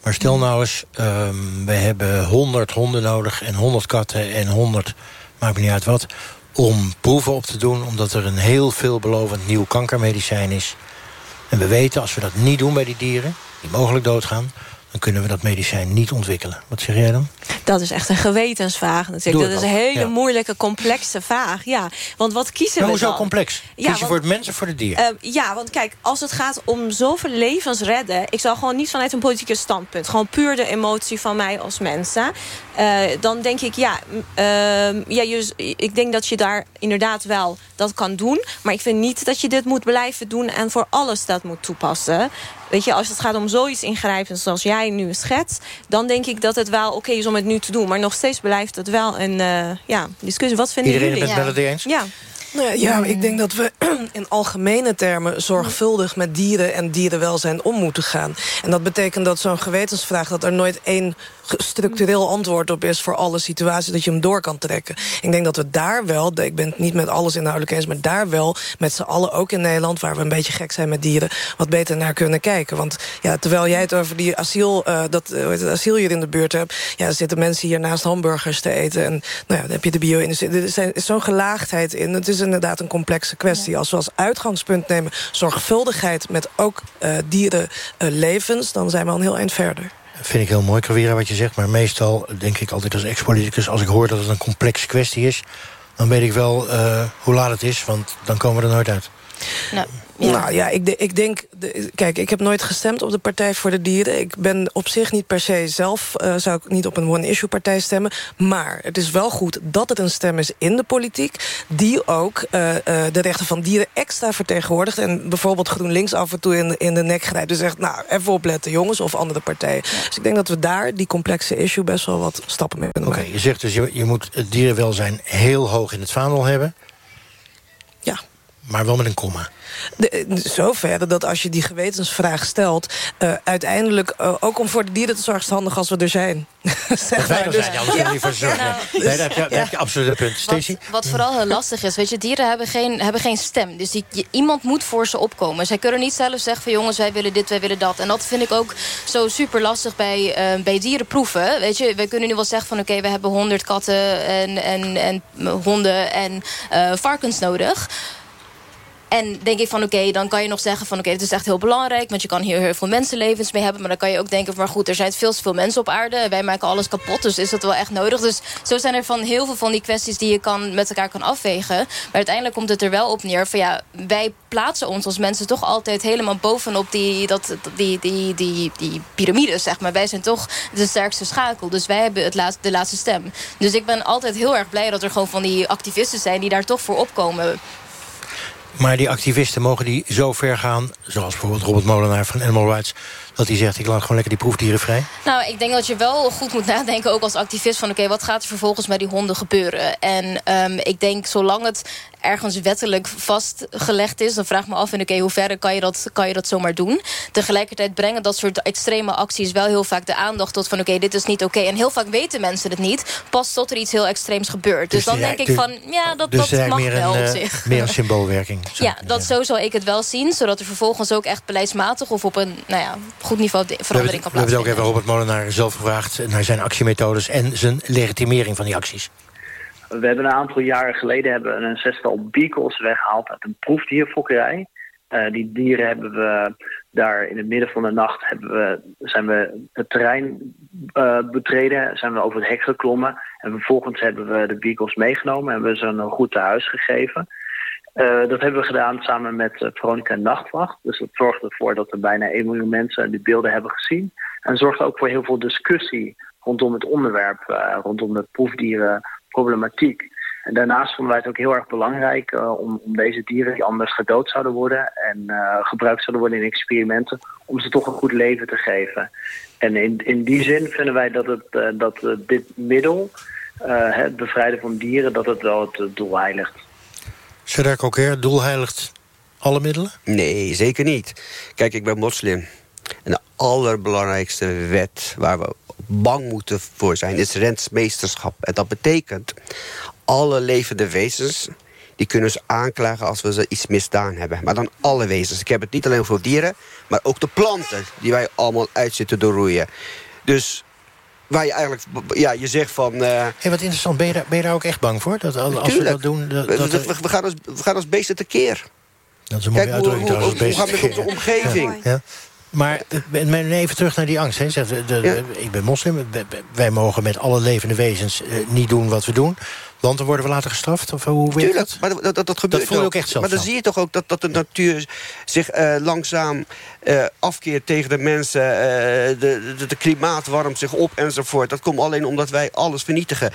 Maar stel nou eens, ehm, we hebben 100 honden nodig en 100 katten en 100, maakt me niet uit wat, om proeven op te doen, omdat er een heel veelbelovend nieuw kankermedicijn is. En we weten, als we dat niet doen bij die dieren, die mogelijk doodgaan, dan kunnen we dat medicijn niet ontwikkelen. Wat zeg jij dan? Dat is echt een gewetensvraag natuurlijk. Dat is een hele ja. moeilijke, complexe vraag. Ja, want wat kiezen Maar we hoezo dan? complex? Kies je want- voor het mens of voor het dier? Eh, ja, want kijk, als het gaat om zoveel levens redden... ik zal gewoon niet vanuit een politieke standpunt... gewoon puur de emotie van mij als mensen... eh, dan denk ik, ja, ehm, ja je, ik denk dat je daar inderdaad wel dat kan doen. Maar ik vind niet dat je dit moet blijven doen... en voor alles dat moet toepassen. Weet je, als het gaat om zoiets ingrijpends zoals jij nu schetst... dan denk ik dat het wel oké is om het nu te doen. Maar nog steeds blijft het wel een eh, ja, discussie. Wat vinden Iedereen jullie? het met Melody eens? Ja. Nou ja, ja, ik denk dat we <clears throat> in algemene termen zorgvuldig met dieren en dierenwelzijn om moeten gaan. En dat betekent dat zo'n gewetensvraag dat er nooit één structureel antwoord op is voor alle situaties, dat je hem door kan trekken. Ik denk dat we daar wel, ik ben het niet met alles inhoudelijk eens, maar daar wel met z'n allen, ook in Nederland, waar we een beetje gek zijn met dieren, wat beter naar kunnen kijken. Want ja, terwijl jij het over die asiel, eh, dat, eh, het, asiel hier in de buurt hebt, ja, er zitten mensen hier naast hamburgers te eten. En nou ja, dan heb je de bio-industrie. Er zijn- is zo'n gelaagdheid in. Het is inderdaad een complexe kwestie. Als we als uitgangspunt nemen zorgvuldigheid met ook eh dierenlevens, dan zijn we al een heel eind verder. Vind ik heel mooi, Kravera, wat je zegt. Maar meestal denk ik altijd als ex-politicus... als ik hoor dat het een complexe kwestie is... dan weet ik wel eh, hoe laat het is, want dan komen we er nooit uit. Nou, Nou ja, ik, de- ik denk... De, kijk, ik heb nooit gestemd op de Partij voor de Dieren. Ik ben op zich niet per se zelf... eh, zou ik niet op een one-issue-partij stemmen. Maar het is wel goed dat er een stem is in de politiek... die ook eh, eh, de rechten van dieren extra vertegenwoordigt. En bijvoorbeeld GroenLinks af en toe in, de- in de nek grijpt. Dus zegt, nou, even opletten jongens, of andere partijen. Dus ik denk dat we daar, die complexe issue... best wel wat stappen mee kunnen Oké, maken. je zegt dus, je, je moet het dierenwelzijn heel hoog in het vaandel hebben. Ja. Maar wel met een komma. Zover dat als je die gewetensvraag stelt... eh, uiteindelijk, eh, ook om voor de dieren te zorgen... is het handig als we er zijn. <laughs> Zeg Dat wij er Dus- zijn, ja, anders kunnen we niet voor zorgen. Nou, nee, daar heb je, daar heb je absoluut een punt. Stacey? Wat, wat vooral heel lastig is, weet je, dieren hebben geen, hebben geen stem. Dus die, je- iemand moet voor ze opkomen. Zij kunnen niet zelf zeggen van jongens, wij willen dit, wij willen dat. En dat vind ik ook zo super lastig bij, eh, bij dierenproeven. Weet je, we kunnen nu wel zeggen van oké, we hebben honderd katten en, en, en honden en eh, varkens nodig. En denk ik van oké, dan kan je nog zeggen van oké, het is echt heel belangrijk. Want je kan hier heel veel mensenlevens mee hebben. Maar dan kan je ook denken van maar goed, er zijn veel te veel mensen op aarde. Wij maken alles kapot, dus is dat wel echt nodig. Dus zo zijn er van heel veel van die kwesties die je kan, met elkaar kan afwegen. Maar uiteindelijk komt het er wel op neer van ja, wij plaatsen ons als mensen toch altijd helemaal bovenop die, dat, die, die, die, die zeg maar. Wij zijn toch de sterkste schakel. Dus wij hebben het laatste, de laatste stem. Dus ik ben altijd heel erg blij dat er gewoon van die activisten zijn die daar toch voor opkomen. Maar die activisten mogen die zo ver gaan... zoals bijvoorbeeld Robert Molenaar van Animal Rights... dat hij zegt, ik laat gewoon lekker die proefdieren vrij? Nou, ik denk dat je wel goed moet nadenken, ook als activist... van oké, wat gaat er vervolgens met die honden gebeuren? En ehm, ik denk, zolang het ergens wettelijk vastgelegd is... dan vraag ik me af, in oké, hoe ver kan je, dat, kan je dat zomaar doen? Tegelijkertijd brengen dat soort extreme acties... wel heel vaak de aandacht tot van oké, dit is niet oké. En heel vaak weten mensen het niet, pas tot er iets heel extreems gebeurt. Dus, dan het is denk ik van, ja, dat, dus dat is mag wel meer op een, eh, zich. meer een symboolwerking. <laughs> Ja, dat zo zou ik het wel zien. Zodat er vervolgens ook echt beleidsmatig... of op een nou ja, goed niveau verandering kan we hebben het ook plaatsvinden. even Robert Molenaar zelf gevraagd... naar zijn actiemethodes en zijn legitimering van die acties. We hebben een aantal jaren geleden hebben een zestal beagles weggehaald uit een proefdierfokkerij. Eh, die dieren hebben we daar in het midden van de nacht hebben we, zijn we het terrein eh, betreden, zijn we over het hek geklommen. En vervolgens hebben we de beagles meegenomen en hebben we ze een goed thuis gegeven. Eh, dat hebben we gedaan samen met eh, Veronica Nachtwacht. Dus dat zorgt ervoor dat er bijna 1 miljoen mensen die beelden hebben gezien. En zorgt ook voor heel veel discussie rondom het onderwerp, eh, rondom de proefdierenproblematiek. En daarnaast vonden wij het ook heel erg belangrijk om, om deze dieren die anders gedood zouden worden en gebruikt zouden worden in experimenten, om ze toch een goed leven te geven. En in, in die zin vinden wij dat, het, dat dit middel, het bevrijden van dieren, dat het wel het doel heiligt. Serdar Koker, doelheiligt alle middelen? Nee, zeker niet. Kijk, ik ben moslim. En de allerbelangrijkste wet waar we bang moeten voor zijn... is rentmeesterschap. En dat betekent alle levende wezens die kunnen ze aanklagen als we ze iets misdaan hebben. Maar dan alle wezens. Ik heb het niet alleen voor dieren, maar ook de planten... die wij allemaal uit zitten doorroeien. Dus waar je eigenlijk, ja, je zegt van... Uh, hey, wat interessant, ben je, daar, ben je daar ook echt bang voor? Dat als we dat doen... Dat, we, we, we, gaan als, we gaan als beesten tekeer. Dat is een mooie Kijk, uitdrukking hoe, hoe, trouwens. hoe gaat het met onze omgeving? Ja. Maar uh, even terug naar die angst. Hè. Zeg, de, de, Ja. Ik ben moslim, wij mogen met alle levende wezens eh, niet doen wat we doen. Want dan worden we later gestraft? Of hoe Tuurlijk, dat? maar dat, dat, dat gebeurt voel je ook echt zelf Maar dan zie je toch ook dat, dat de natuur zich eh, langzaam eh, afkeert tegen de mensen. eh, de, de, de klimaat warmt zich op enzovoort. Dat komt alleen omdat wij alles vernietigen.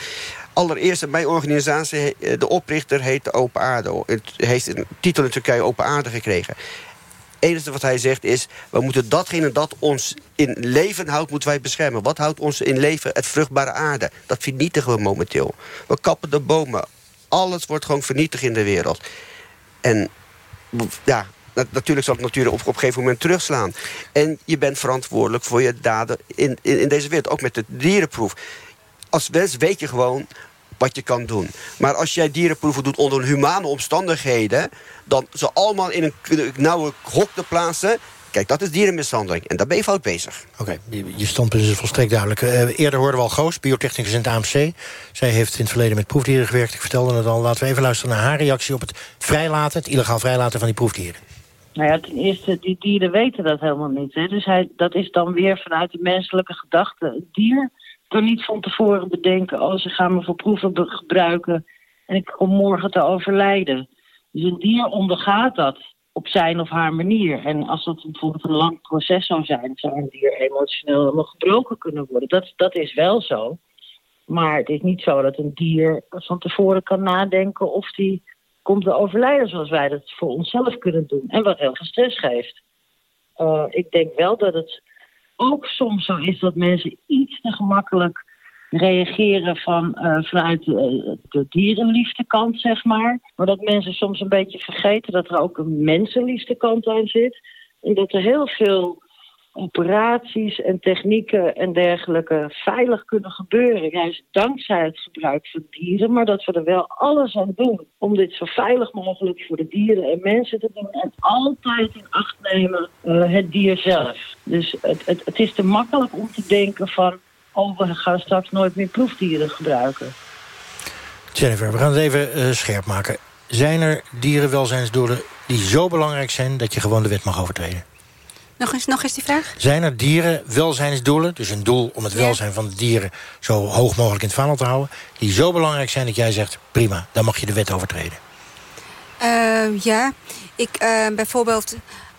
Allereerst, mijn organisatie, de oprichter heet Open Aarde. Het heeft een titel in Turkije Open Aarde gekregen. Enige wat hij zegt is... we moeten datgene dat ons in leven houdt, moeten wij beschermen. Wat houdt ons in leven? Het vruchtbare aarde. Dat vernietigen we momenteel. We kappen de bomen. Alles wordt gewoon vernietigd in de wereld. En ja, na- natuurlijk zal het natuurlijk op, op een gegeven moment terugslaan. En je bent verantwoordelijk voor je daden in, in, in deze wereld. Ook met de dierenproef. Als mens weet je gewoon wat je kan doen. Maar als jij dierenproeven doet onder humane omstandigheden... dan ze allemaal in een nauwe hok te plaatsen... kijk, dat is dierenmishandeling. En daar ben je fout bezig. Oké, je, je standpunt is volstrekt duidelijk. Eh, eerder hoorden we al Goos, biotechnicus in het AMC. Zij heeft in het verleden met proefdieren gewerkt. Ik vertelde het al. Laten we even luisteren naar haar reactie op het vrijlaten... het illegaal vrijlaten van die proefdieren. Nou ja, ten eerste, die dieren weten dat helemaal niet. Hè. Dus hij, dat is dan weer vanuit de menselijke gedachte. Het dier kan niet van tevoren bedenken... oh, ze gaan me voor proeven gebruiken... en ik kom morgen te overlijden. Dus een dier ondergaat dat op zijn of haar manier. En als dat bijvoorbeeld een lang proces zou zijn... zou een dier emotioneel helemaal gebroken kunnen worden. Dat, dat is wel zo. Maar het is niet zo dat een dier van tevoren kan nadenken... of die komt te overlijden zoals wij dat voor onszelf kunnen doen. En wat heel veel stress geeft. Eh, ik denk wel dat het ook soms zo is dat mensen iets te gemakkelijk reageren van, eh, vanuit de, de dierenliefde kant, zeg maar. Maar dat mensen soms een beetje vergeten dat er ook een mensenliefde kant aan zit. En dat er heel veel operaties en technieken en dergelijke veilig kunnen gebeuren. Juist dankzij het gebruik van dieren. Maar dat we er wel alles aan doen om dit zo veilig mogelijk voor de dieren en mensen te doen. En altijd in acht nemen eh, het dier zelf. Dus het, het, het is te makkelijk om te denken van... oh, we gaan straks nooit meer proefdieren gebruiken. Jennifer, we gaan het even eh, scherp maken. Zijn er dierenwelzijnsdoelen die zo belangrijk zijn... dat je gewoon de wet mag overtreden? Nog eens, nog eens die vraag? Zijn er dierenwelzijnsdoelen, dus een doel om het welzijn van de dieren... zo hoog mogelijk in het vaandel te houden... die zo belangrijk zijn dat jij zegt, prima, dan mag je de wet overtreden? Eh, ja, ik eh, bijvoorbeeld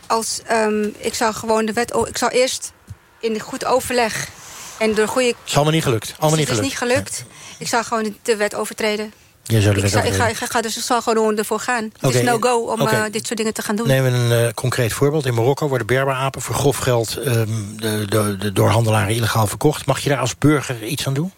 als ehm, ik zou gewoon de wet. Ik zou eerst in goed overleg en door goede. is allemaal niet gelukt. Allemaal niet het is gelukt. niet gelukt. Ik zou gewoon de- de wet overtreden. Je Ik, wet zou, ik, ga, overtreden. ik ga dus ik zal gewoon ervoor gaan. Het is no-go om eh, dit soort dingen te gaan doen. Neem een eh, concreet voorbeeld. In Marokko worden berberapen voor grof geld... ehm, de, de, de, door handelaren illegaal verkocht. Mag je daar als burger iets aan doen?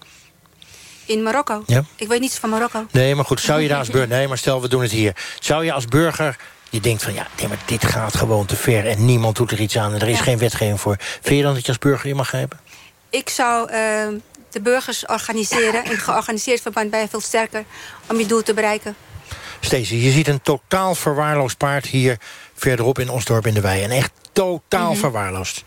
In Marokko. Ja. Ik weet niets van Marokko. Nee, maar goed, zou je daar als burger... <laughs> Nee, maar stel, we doen het hier. Zou je als burger... Je denkt van, ja, nee, maar dit gaat gewoon te ver... en niemand doet er iets aan en er is geen wetgeving voor. Vind je dan dat je als burger in mag grijpen? Ik zou eh, de burgers organiseren. in georganiseerd verband je veel sterker om je doel te bereiken. Stacey, je ziet een totaal verwaarloosd paard hier verderop in Osdorp in de Wei. En echt totaal Mhm. verwaarloosd.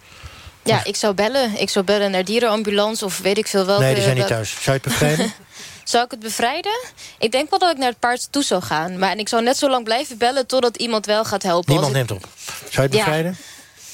Ja, ik zou bellen. Ik zou bellen naar dierenambulance of weet ik veel welke... nee, die zijn niet thuis. Zou je het bevrijden? <laughs> Zou ik het bevrijden? Ik denk wel dat ik naar het paard toe zou gaan. Maar en ik zou net zo lang blijven bellen totdat iemand wel gaat helpen. Niemand ik- neemt op. Zou je het Ja.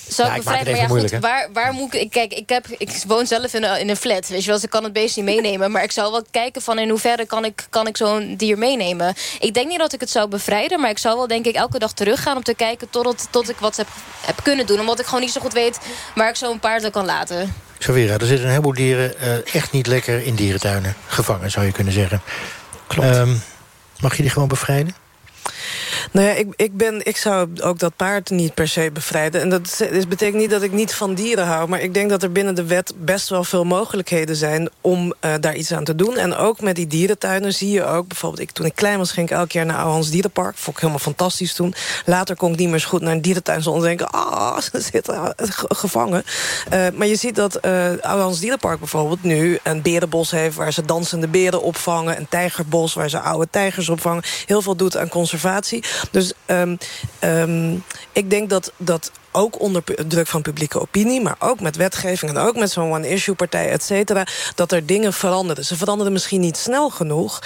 Zou Ja, ik bevrijden? Maar ja, goed, moeilijk, waar, waar moet ik... Kijk, ik, heb, ik woon zelf in een, in een flat. Weet je wel, dus ik kan het beest niet meenemen. Maar ik zou wel kijken van in hoeverre kan ik, kan ik zo'n dier meenemen. Ik denk niet dat ik het zou bevrijden. Maar ik zou wel denk ik elke dag teruggaan om te kijken... tot, tot ik wat heb, heb kunnen doen. Omdat ik gewoon niet zo goed weet waar ik zo'n paard kan laten. Xavera, er zitten een heleboel dieren eh, echt niet lekker in dierentuinen. Gevangen, zou je kunnen zeggen. Klopt. mag je die gewoon bevrijden? Nou ja, ik, ik, ben, ik zou ook dat paard niet per se bevrijden. En dat is, betekent niet dat ik niet van dieren hou. Maar ik denk dat er binnen de wet best wel veel mogelijkheden zijn... om uh, daar iets aan te doen. En ook met die dierentuinen zie je ook... bijvoorbeeld ik, toen ik klein was ging ik elke keer naar Ouwehans Dierenpark. Vond ik helemaal fantastisch toen. Later kon ik niet meer zo goed naar een dierentuin zonder denken... ah, ze zitten gevangen. Uh, maar je ziet dat uh, Ouwehans Dierenpark bijvoorbeeld nu... een berenbos heeft waar ze dansende beren opvangen. Een tijgerbos waar ze oude tijgers opvangen. Heel veel doet aan conservatie. Dus um, um, ik denk dat, dat ook onder druk van publieke opinie... maar ook met wetgeving en ook met zo'n one-issue-partij, et cetera... dat er dingen veranderen. Ze veranderen misschien niet snel genoeg...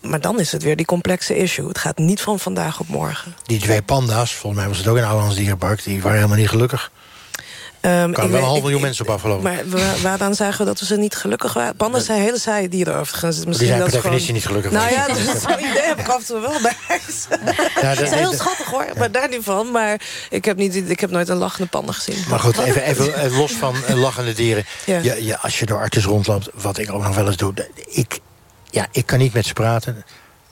Maar dan is het weer die complexe issue. Het gaat niet van vandaag op morgen. Die twee panda's, volgens mij was het ook in Ouwans Dierenpark... die waren helemaal niet gelukkig. Um, kan er wel een half miljoen mensen op afgelopen. Maar waaraan zagen we dat we ze niet gelukkig waren? Pandas zijn hele saaie dieren overigens. Misschien die zijn per definitie gewoon... niet gelukkig. Nou ja, dat is zo'n idee heb ik af en toe wel bij. <laughs> Ja, dat is heel schattig hoor, maar daar niet van. Maar ik heb, niet, ik heb nooit een lachende panda gezien. Maar goed, even, even los van lachende dieren. Ja. Je, je, als je door artis rondloopt, wat ik ook nog wel eens doe... Ik, ja, ik kan niet met ze praten...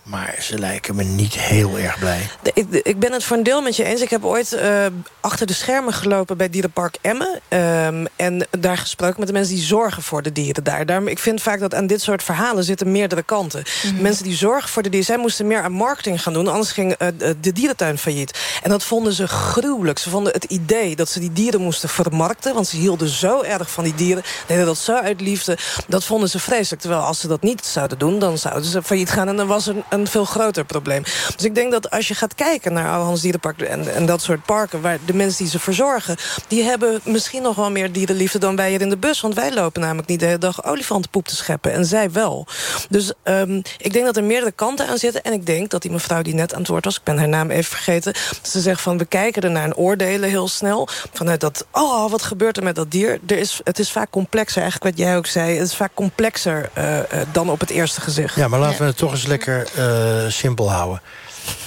Maar ze lijken me niet heel erg blij. Ik, ik ben het voor een deel met je eens. Ik heb ooit uh, achter de schermen gelopen bij Dierenpark Emmen. Um, en daar gesproken met de mensen die zorgen voor de dieren daar. Daarom, ik vind vaak dat aan dit soort verhalen zitten meerdere kanten. Mm -hmm. Mensen die zorgen voor de dieren, zij moesten meer aan marketing gaan doen. Anders ging uh, de dierentuin failliet. En dat vonden ze gruwelijk. Ze vonden het idee dat ze die dieren moesten vermarkten. Want ze hielden zo erg van die dieren. Deden dat zo uit liefde. Dat vonden ze vreselijk. Terwijl als ze dat niet zouden doen, dan zouden ze failliet gaan. En dan was er een een veel groter probleem. Dus ik denk dat als je gaat kijken naar Oude Dierenpark... En, en dat soort parken, waar de mensen die ze verzorgen... die hebben misschien nog wel meer dierenliefde dan wij hier in de bus. Want wij lopen namelijk niet de hele dag olifantenpoep te scheppen. En zij wel. Dus um, ik denk dat er meerdere kanten aan zitten. En ik denk dat die mevrouw die net aan het woord was... ik ben haar naam even vergeten... ze zegt van we kijken er naar en oordelen heel snel. Vanuit dat, oh, wat gebeurt er met dat dier? Er is, het is vaak complexer, eigenlijk wat jij ook zei. Het is vaak complexer uh, uh, dan op het eerste gezicht. Ja, maar laten we het toch eens lekker... Uh, simpel houden.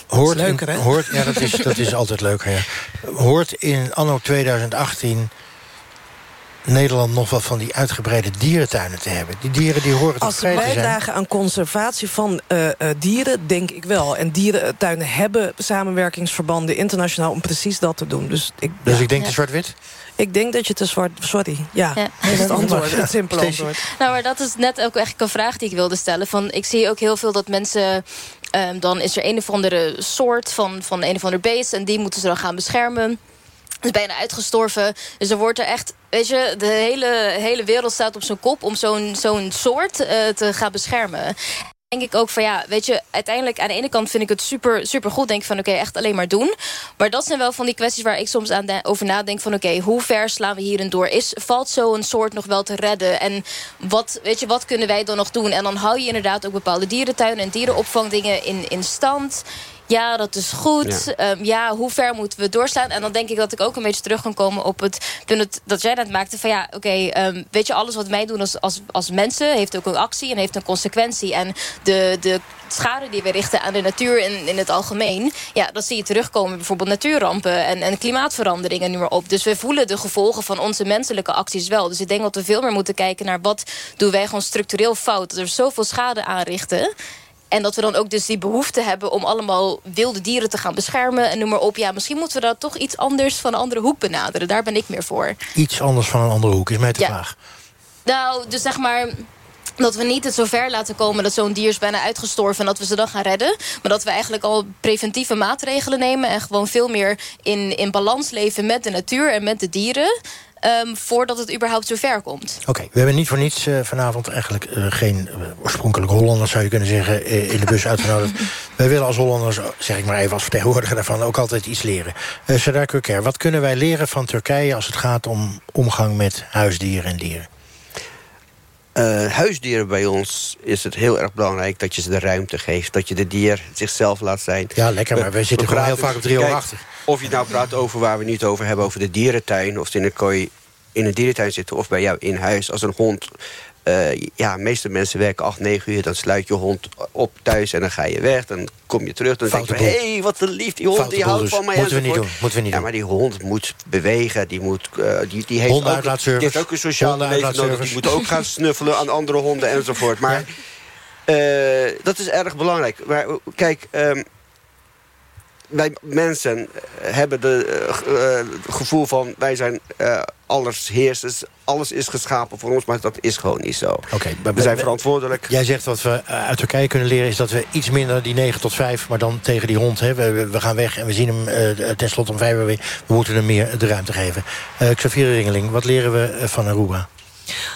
Hoort leuker, in, hoort, ja, dat is, dat is altijd leuker, ja. Hoort in anno 2018 Nederland nog wat van die uitgebreide dierentuinen te hebben. Die dieren die horen Als ze bijdragen aan conservatie van uh, uh, dieren, denk ik wel. En dierentuinen hebben samenwerkingsverbanden internationaal... om precies dat te doen. Dus ik, dus ja. ik denk ja. te zwart-wit? Ik denk dat je te zwart... Sorry, ja. ja. Dat is het antwoord, het simpele antwoord. Nou, maar dat is net ook eigenlijk een vraag die ik wilde stellen. Van, ik zie ook heel veel dat mensen... Um, dan is er een of andere soort van, van een of ander beest... en die moeten ze dan gaan beschermen is bijna uitgestorven. Dus er wordt er echt, weet je, de hele, hele wereld staat op zijn kop om zo'n zo'n soort uh, te gaan beschermen denk ik ook van ja, weet je, uiteindelijk aan de ene kant vind ik het super, super goed. Denk van oké, echt alleen maar doen. Maar dat zijn wel van die kwesties waar ik soms aan over nadenk van oké, hoe ver slaan we hierin door? Is, valt zo'n soort nog wel te redden? En wat, weet je, wat kunnen wij dan nog doen? En dan hou je inderdaad ook bepaalde dierentuinen en dierenopvangdingen in, in stand ja, dat is goed. Ja. Um, ja, hoe ver moeten we doorslaan? En dan denk ik dat ik ook een beetje terug kan komen op het punt dat jij net maakte. Van ja, oké, okay, um, weet je, alles wat wij doen als, als, als mensen heeft ook een actie en heeft een consequentie. En de, de schade die we richten aan de natuur in, in het algemeen... ja, dat zie je terugkomen bijvoorbeeld natuurrampen en, en klimaatveranderingen nu maar op. Dus we voelen de gevolgen van onze menselijke acties wel. Dus ik denk dat we veel meer moeten kijken naar wat doen wij gewoon structureel fout. Dat er zoveel schade aanrichten... En dat we dan ook dus die behoefte hebben om allemaal wilde dieren te gaan beschermen. En noem maar op. Ja, misschien moeten we dat toch iets anders van een andere hoek benaderen. Daar ben ik meer voor. Iets anders van een andere hoek, is mij ja. vraag. Nou, dus zeg maar dat we niet het zover laten komen dat zo'n dier is bijna uitgestorven... en dat we ze dan gaan redden. Maar dat we eigenlijk al preventieve maatregelen nemen... en gewoon veel meer in, in balans leven met de natuur en met de dieren... Um, voordat het überhaupt zover komt. Oké, okay, we hebben niet voor niets uh, vanavond eigenlijk uh, geen uh, oorspronkelijke Hollanders... zou je kunnen zeggen, in de bus uitgenodigd. <laughs> wij willen als Hollanders, zeg ik maar even als vertegenwoordiger daarvan... ook altijd iets leren. Uh, Sadar Kurker, wat kunnen wij leren van Turkije... als het gaat om omgang met huisdieren en dieren? Uh, huisdieren bij ons is het heel erg belangrijk dat je ze de ruimte geeft. Dat je de dier zichzelf laat zijn. Ja, lekker, maar we, we zitten gewoon heel vaak op drie uur achter. Of je nou praat over waar we niet over hebben, over de dierentuin... of ze in een kooi in een dierentuin zitten of bij jou in huis. Als een hond uh, ja, de meeste mensen werken 8, 9 uur. Dan sluit je hond op thuis en dan ga je weg. Dan kom je terug. Dan Foute denk je, hé, hey, wat een lief. Die hond Foute die houdt van mij. Moeten we niet doen. Moeten we niet ja, doen. maar die hond moet bewegen. Die, moet, uh, die, die, heeft ook, die heeft ook een sociale leven nodig. Die moet ook gaan snuffelen aan andere honden enzovoort. Maar uh, dat is erg belangrijk. Maar kijk... Um, wij mensen hebben de, uh, gevoel van... wij zijn uh, alles heersers, alles is geschapen voor ons... maar dat is gewoon niet zo. Okay, we zijn verantwoordelijk. Jij zegt wat we uit Turkije kunnen leren... is dat we iets minder die 9 tot 5, maar dan tegen die hond... Hè, we, we gaan weg en we zien hem uh, tenslotte om 5 uur weer... we moeten hem meer de ruimte geven. Uh, Xavier Ringeling, wat leren we van Aruba?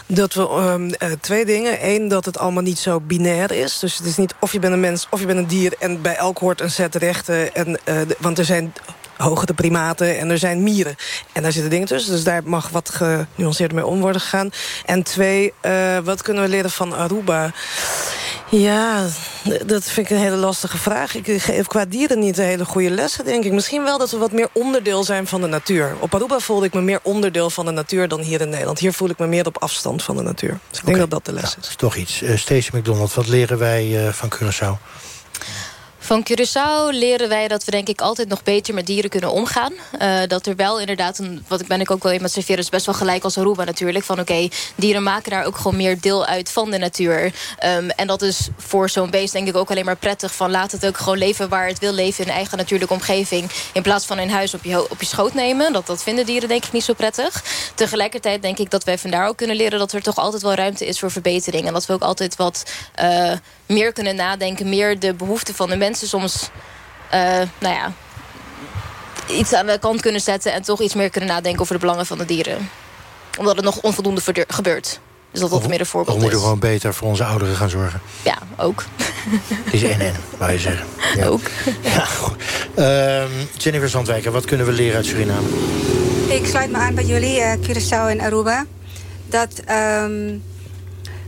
Dat we um, twee dingen. Eén, dat het allemaal niet zo binair is. Dus het is niet of je bent een mens of je bent een dier... en bij elk hoort een set rechten. En, de, want er zijn hogere primaten en er zijn mieren. En daar zitten dingen tussen, dus daar mag wat genuanceerder mee om worden gegaan. En twee, uh, wat kunnen we leren van Aruba? Ja, dat vind ik een hele lastige vraag. Ik geef qua dieren niet een hele goede lessen, denk ik. Misschien wel dat we wat meer onderdeel zijn van de natuur. Op Aruba voelde ik me meer onderdeel van de natuur dan hier in Nederland. Hier voel ik me meer op afstand van de natuur. Dus ik denk dat dat de les ja, is. is. toch iets. Uh, Stacey McDonald, wat leren wij uh, van Curaçao? Van Curaçao leren wij dat we denk ik altijd nog beter met dieren kunnen omgaan. Uh, dat er wel inderdaad, een, wat ik ben ik ook wel in met serveren... is best wel gelijk als Aruba natuurlijk. Van oké, dieren maken daar ook gewoon meer deel uit van de natuur. Um, en dat is voor zo'n beest denk ik ook alleen maar prettig. Van laat het ook gewoon leven waar het wil leven in eigen natuurlijke omgeving. In plaats van in huis op je, op je schoot nemen. Dat, dat vinden dieren denk ik niet zo prettig. Tegelijkertijd denk ik dat wij vandaar ook kunnen leren... dat er toch altijd wel ruimte is voor verbetering. En dat we ook altijd wat uh, meer kunnen nadenken. Meer de behoeften van de mensen soms, uh, nou ja, iets aan de kant kunnen zetten... en toch iets meer kunnen nadenken over de belangen van de dieren. Omdat het nog onvoldoende gebeurt. Dus dat dat meer een voorbeeld is. We moeten gewoon beter voor onze ouderen gaan zorgen. Ja, ook. Het <laughs> is NN, wou je zeggen. Ja. Ook. <laughs> Ja, uh, Jennifer Zandwijker, wat kunnen we leren uit Suriname? Ik sluit me aan bij jullie, uh, Curaçao en Aruba. Dat um,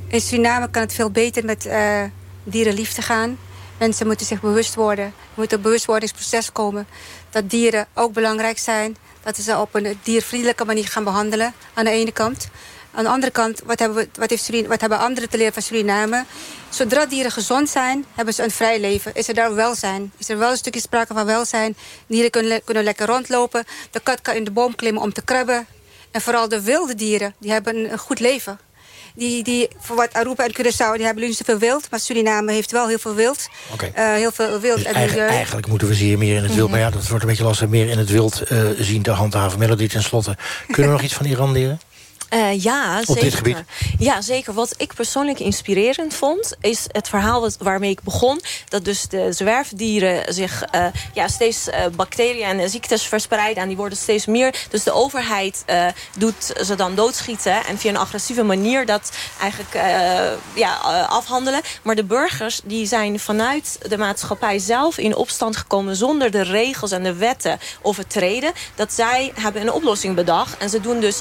in Suriname kan het veel beter met uh, dierenliefde gaan. Mensen moeten zich bewust worden. Er moet een bewustwordingsproces komen. Dat dieren ook belangrijk zijn. Dat ze op een diervriendelijke manier gaan behandelen. Aan de ene kant. Aan de andere kant, wat hebben, we, wat heeft Suriname, wat hebben anderen te leren van Suriname? Zodra dieren gezond zijn, hebben ze een vrij leven. Is er daar welzijn? Is er wel een stukje sprake van welzijn? Dieren kunnen, kunnen lekker rondlopen. De kat kan in de boom klimmen om te krabben. En vooral de wilde dieren, die hebben een goed leven die, die, voor wat Aruba en Curaçao, die hebben niet zoveel wild. Maar Suriname heeft wel heel veel wild. Okay. Uh, heel veel wild dus en eigenlijk, eigenlijk moeten we ze hier meer in het wild. Mm -hmm. Maar ja, dat wordt een beetje lastig. Meer in het wild uh, zien te handhaven. Melody ten slotte. Kunnen we <laughs> nog iets van Iran leren? Uh, ja, Op zeker. dit? Ja, zeker. Wat ik persoonlijk inspirerend vond... is het verhaal wat, waarmee ik begon. Dat dus de zwerfdieren zich uh, ja, steeds uh, bacteriën en ziektes verspreiden... en die worden steeds meer. Dus de overheid doet ze dan doodschieten... en via een agressieve manier dat eigenlijk ja, afhandelen. Maar de burgers die zijn vanuit de maatschappij zelf in opstand gekomen... zonder de regels en de wetten overtreden. Dat zij hebben een oplossing bedacht. En ze doen dus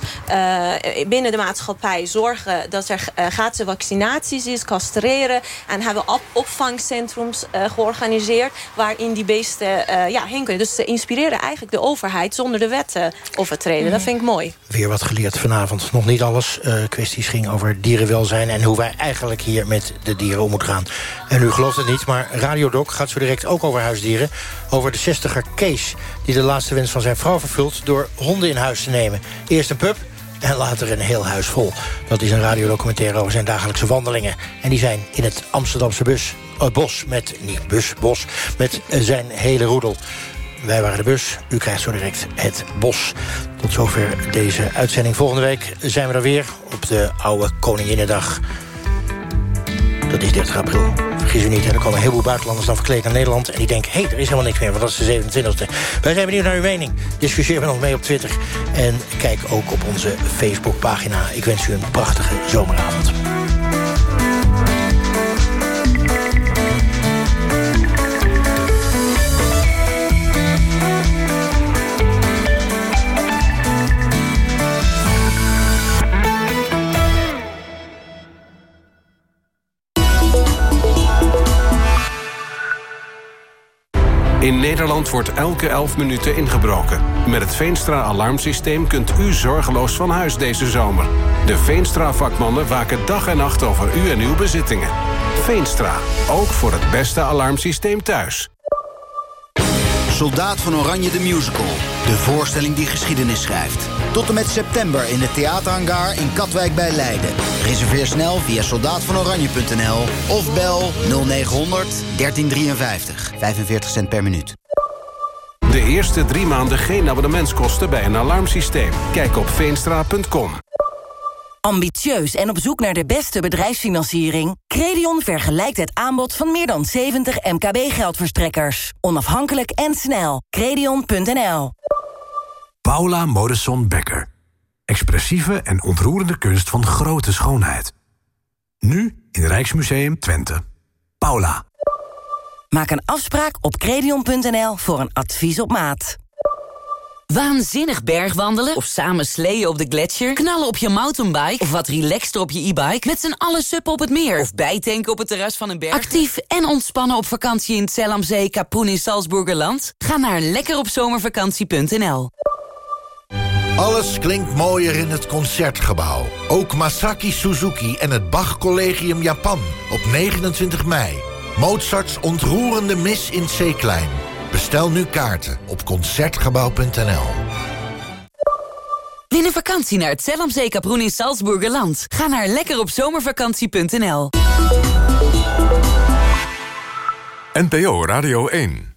binnen de maatschappij zorgen dat er uh, gratis vaccinaties is, castreren. En hebben op opvangcentrums uh, georganiseerd waarin die beesten uh, ja, heen kunnen. Dus ze inspireren eigenlijk de overheid zonder de wetten overtreden. Mm. Dat vind ik mooi. Weer wat geleerd vanavond. Nog niet alles. kwesties ging over dierenwelzijn en hoe wij eigenlijk hier met de dieren om moeten gaan. En u gelooft het niet, maar Radio Doc gaat zo direct ook over huisdieren. Over de 60er Kees, die de laatste wens van zijn vrouw vervult door honden in huis te nemen. Eerst een pup, en later een heel huis vol. Dat is een radiodocumentaire over zijn dagelijkse wandelingen. En die zijn in het Amsterdamse bus, uh, bos, met, niet bus, bos, met zijn hele roedel. Wij waren de bus, u krijgt zo direct het bos. Tot zover deze uitzending. Volgende week zijn we er weer op de oude Koninginnedag. Dat is 30 april. Vergis u niet, er komen een heleboel buitenlanders dan verkleed naar Nederland... en die denken, hé, hey, er is helemaal niks meer, want dat is de 27e. Wij zijn benieuwd naar uw mening. Discussieer met ons mee op Twitter. En kijk ook op onze Facebookpagina. Ik wens u een prachtige zomeravond. In Nederland wordt elke 11 minuten ingebroken. Met het Veenstra-alarmsysteem kunt u zorgeloos van huis deze zomer. De Veenstra-vakmannen waken dag en nacht over u en uw bezittingen. Veenstra, ook voor het beste alarmsysteem thuis. Soldaat van Oranje de Musical. De voorstelling die geschiedenis schrijft. Tot en met september in de theaterhangar in Katwijk bij Leiden. Reserveer snel via soldaatvanoranje.nl of bel 0900 1353. 45 cent per minuut. eerste drie maanden geen abonnementskosten bij een alarmsysteem. Kijk op veenstra.com. Ambitieus en op zoek naar de beste bedrijfsfinanciering? Credion vergelijkt het aanbod van meer dan 70 MKB-geldverstrekkers. Onafhankelijk en snel. Credion.nl Paula Modesson Becker. Expressieve en ontroerende kunst van grote schoonheid. Nu in Rijksmuseum Twente. Paula. Maak een afspraak op credion.nl voor een advies op maat. Waanzinnig bergwandelen of samen sleeën op de gletsjer... knallen op je mountainbike of wat relaxter op je e-bike... met z'n allen suppen op het meer of bijtanken op het terras van een berg. Actief en ontspannen op vakantie in het Zellamzee, Kapoen in Salzburgerland? Ga naar lekkeropzomervakantie.nl. Alles klinkt mooier in het Concertgebouw. Ook Masaki Suzuki en het Bach Collegium Japan op 29 mei. Mozarts ontroerende mis in C-klein. Bestel nu kaarten op Concertgebouw.nl. Win een vakantie naar het Zellamzee in Salzburgerland. Ga naar lekkeropzomervakantie.nl. NPO Radio 1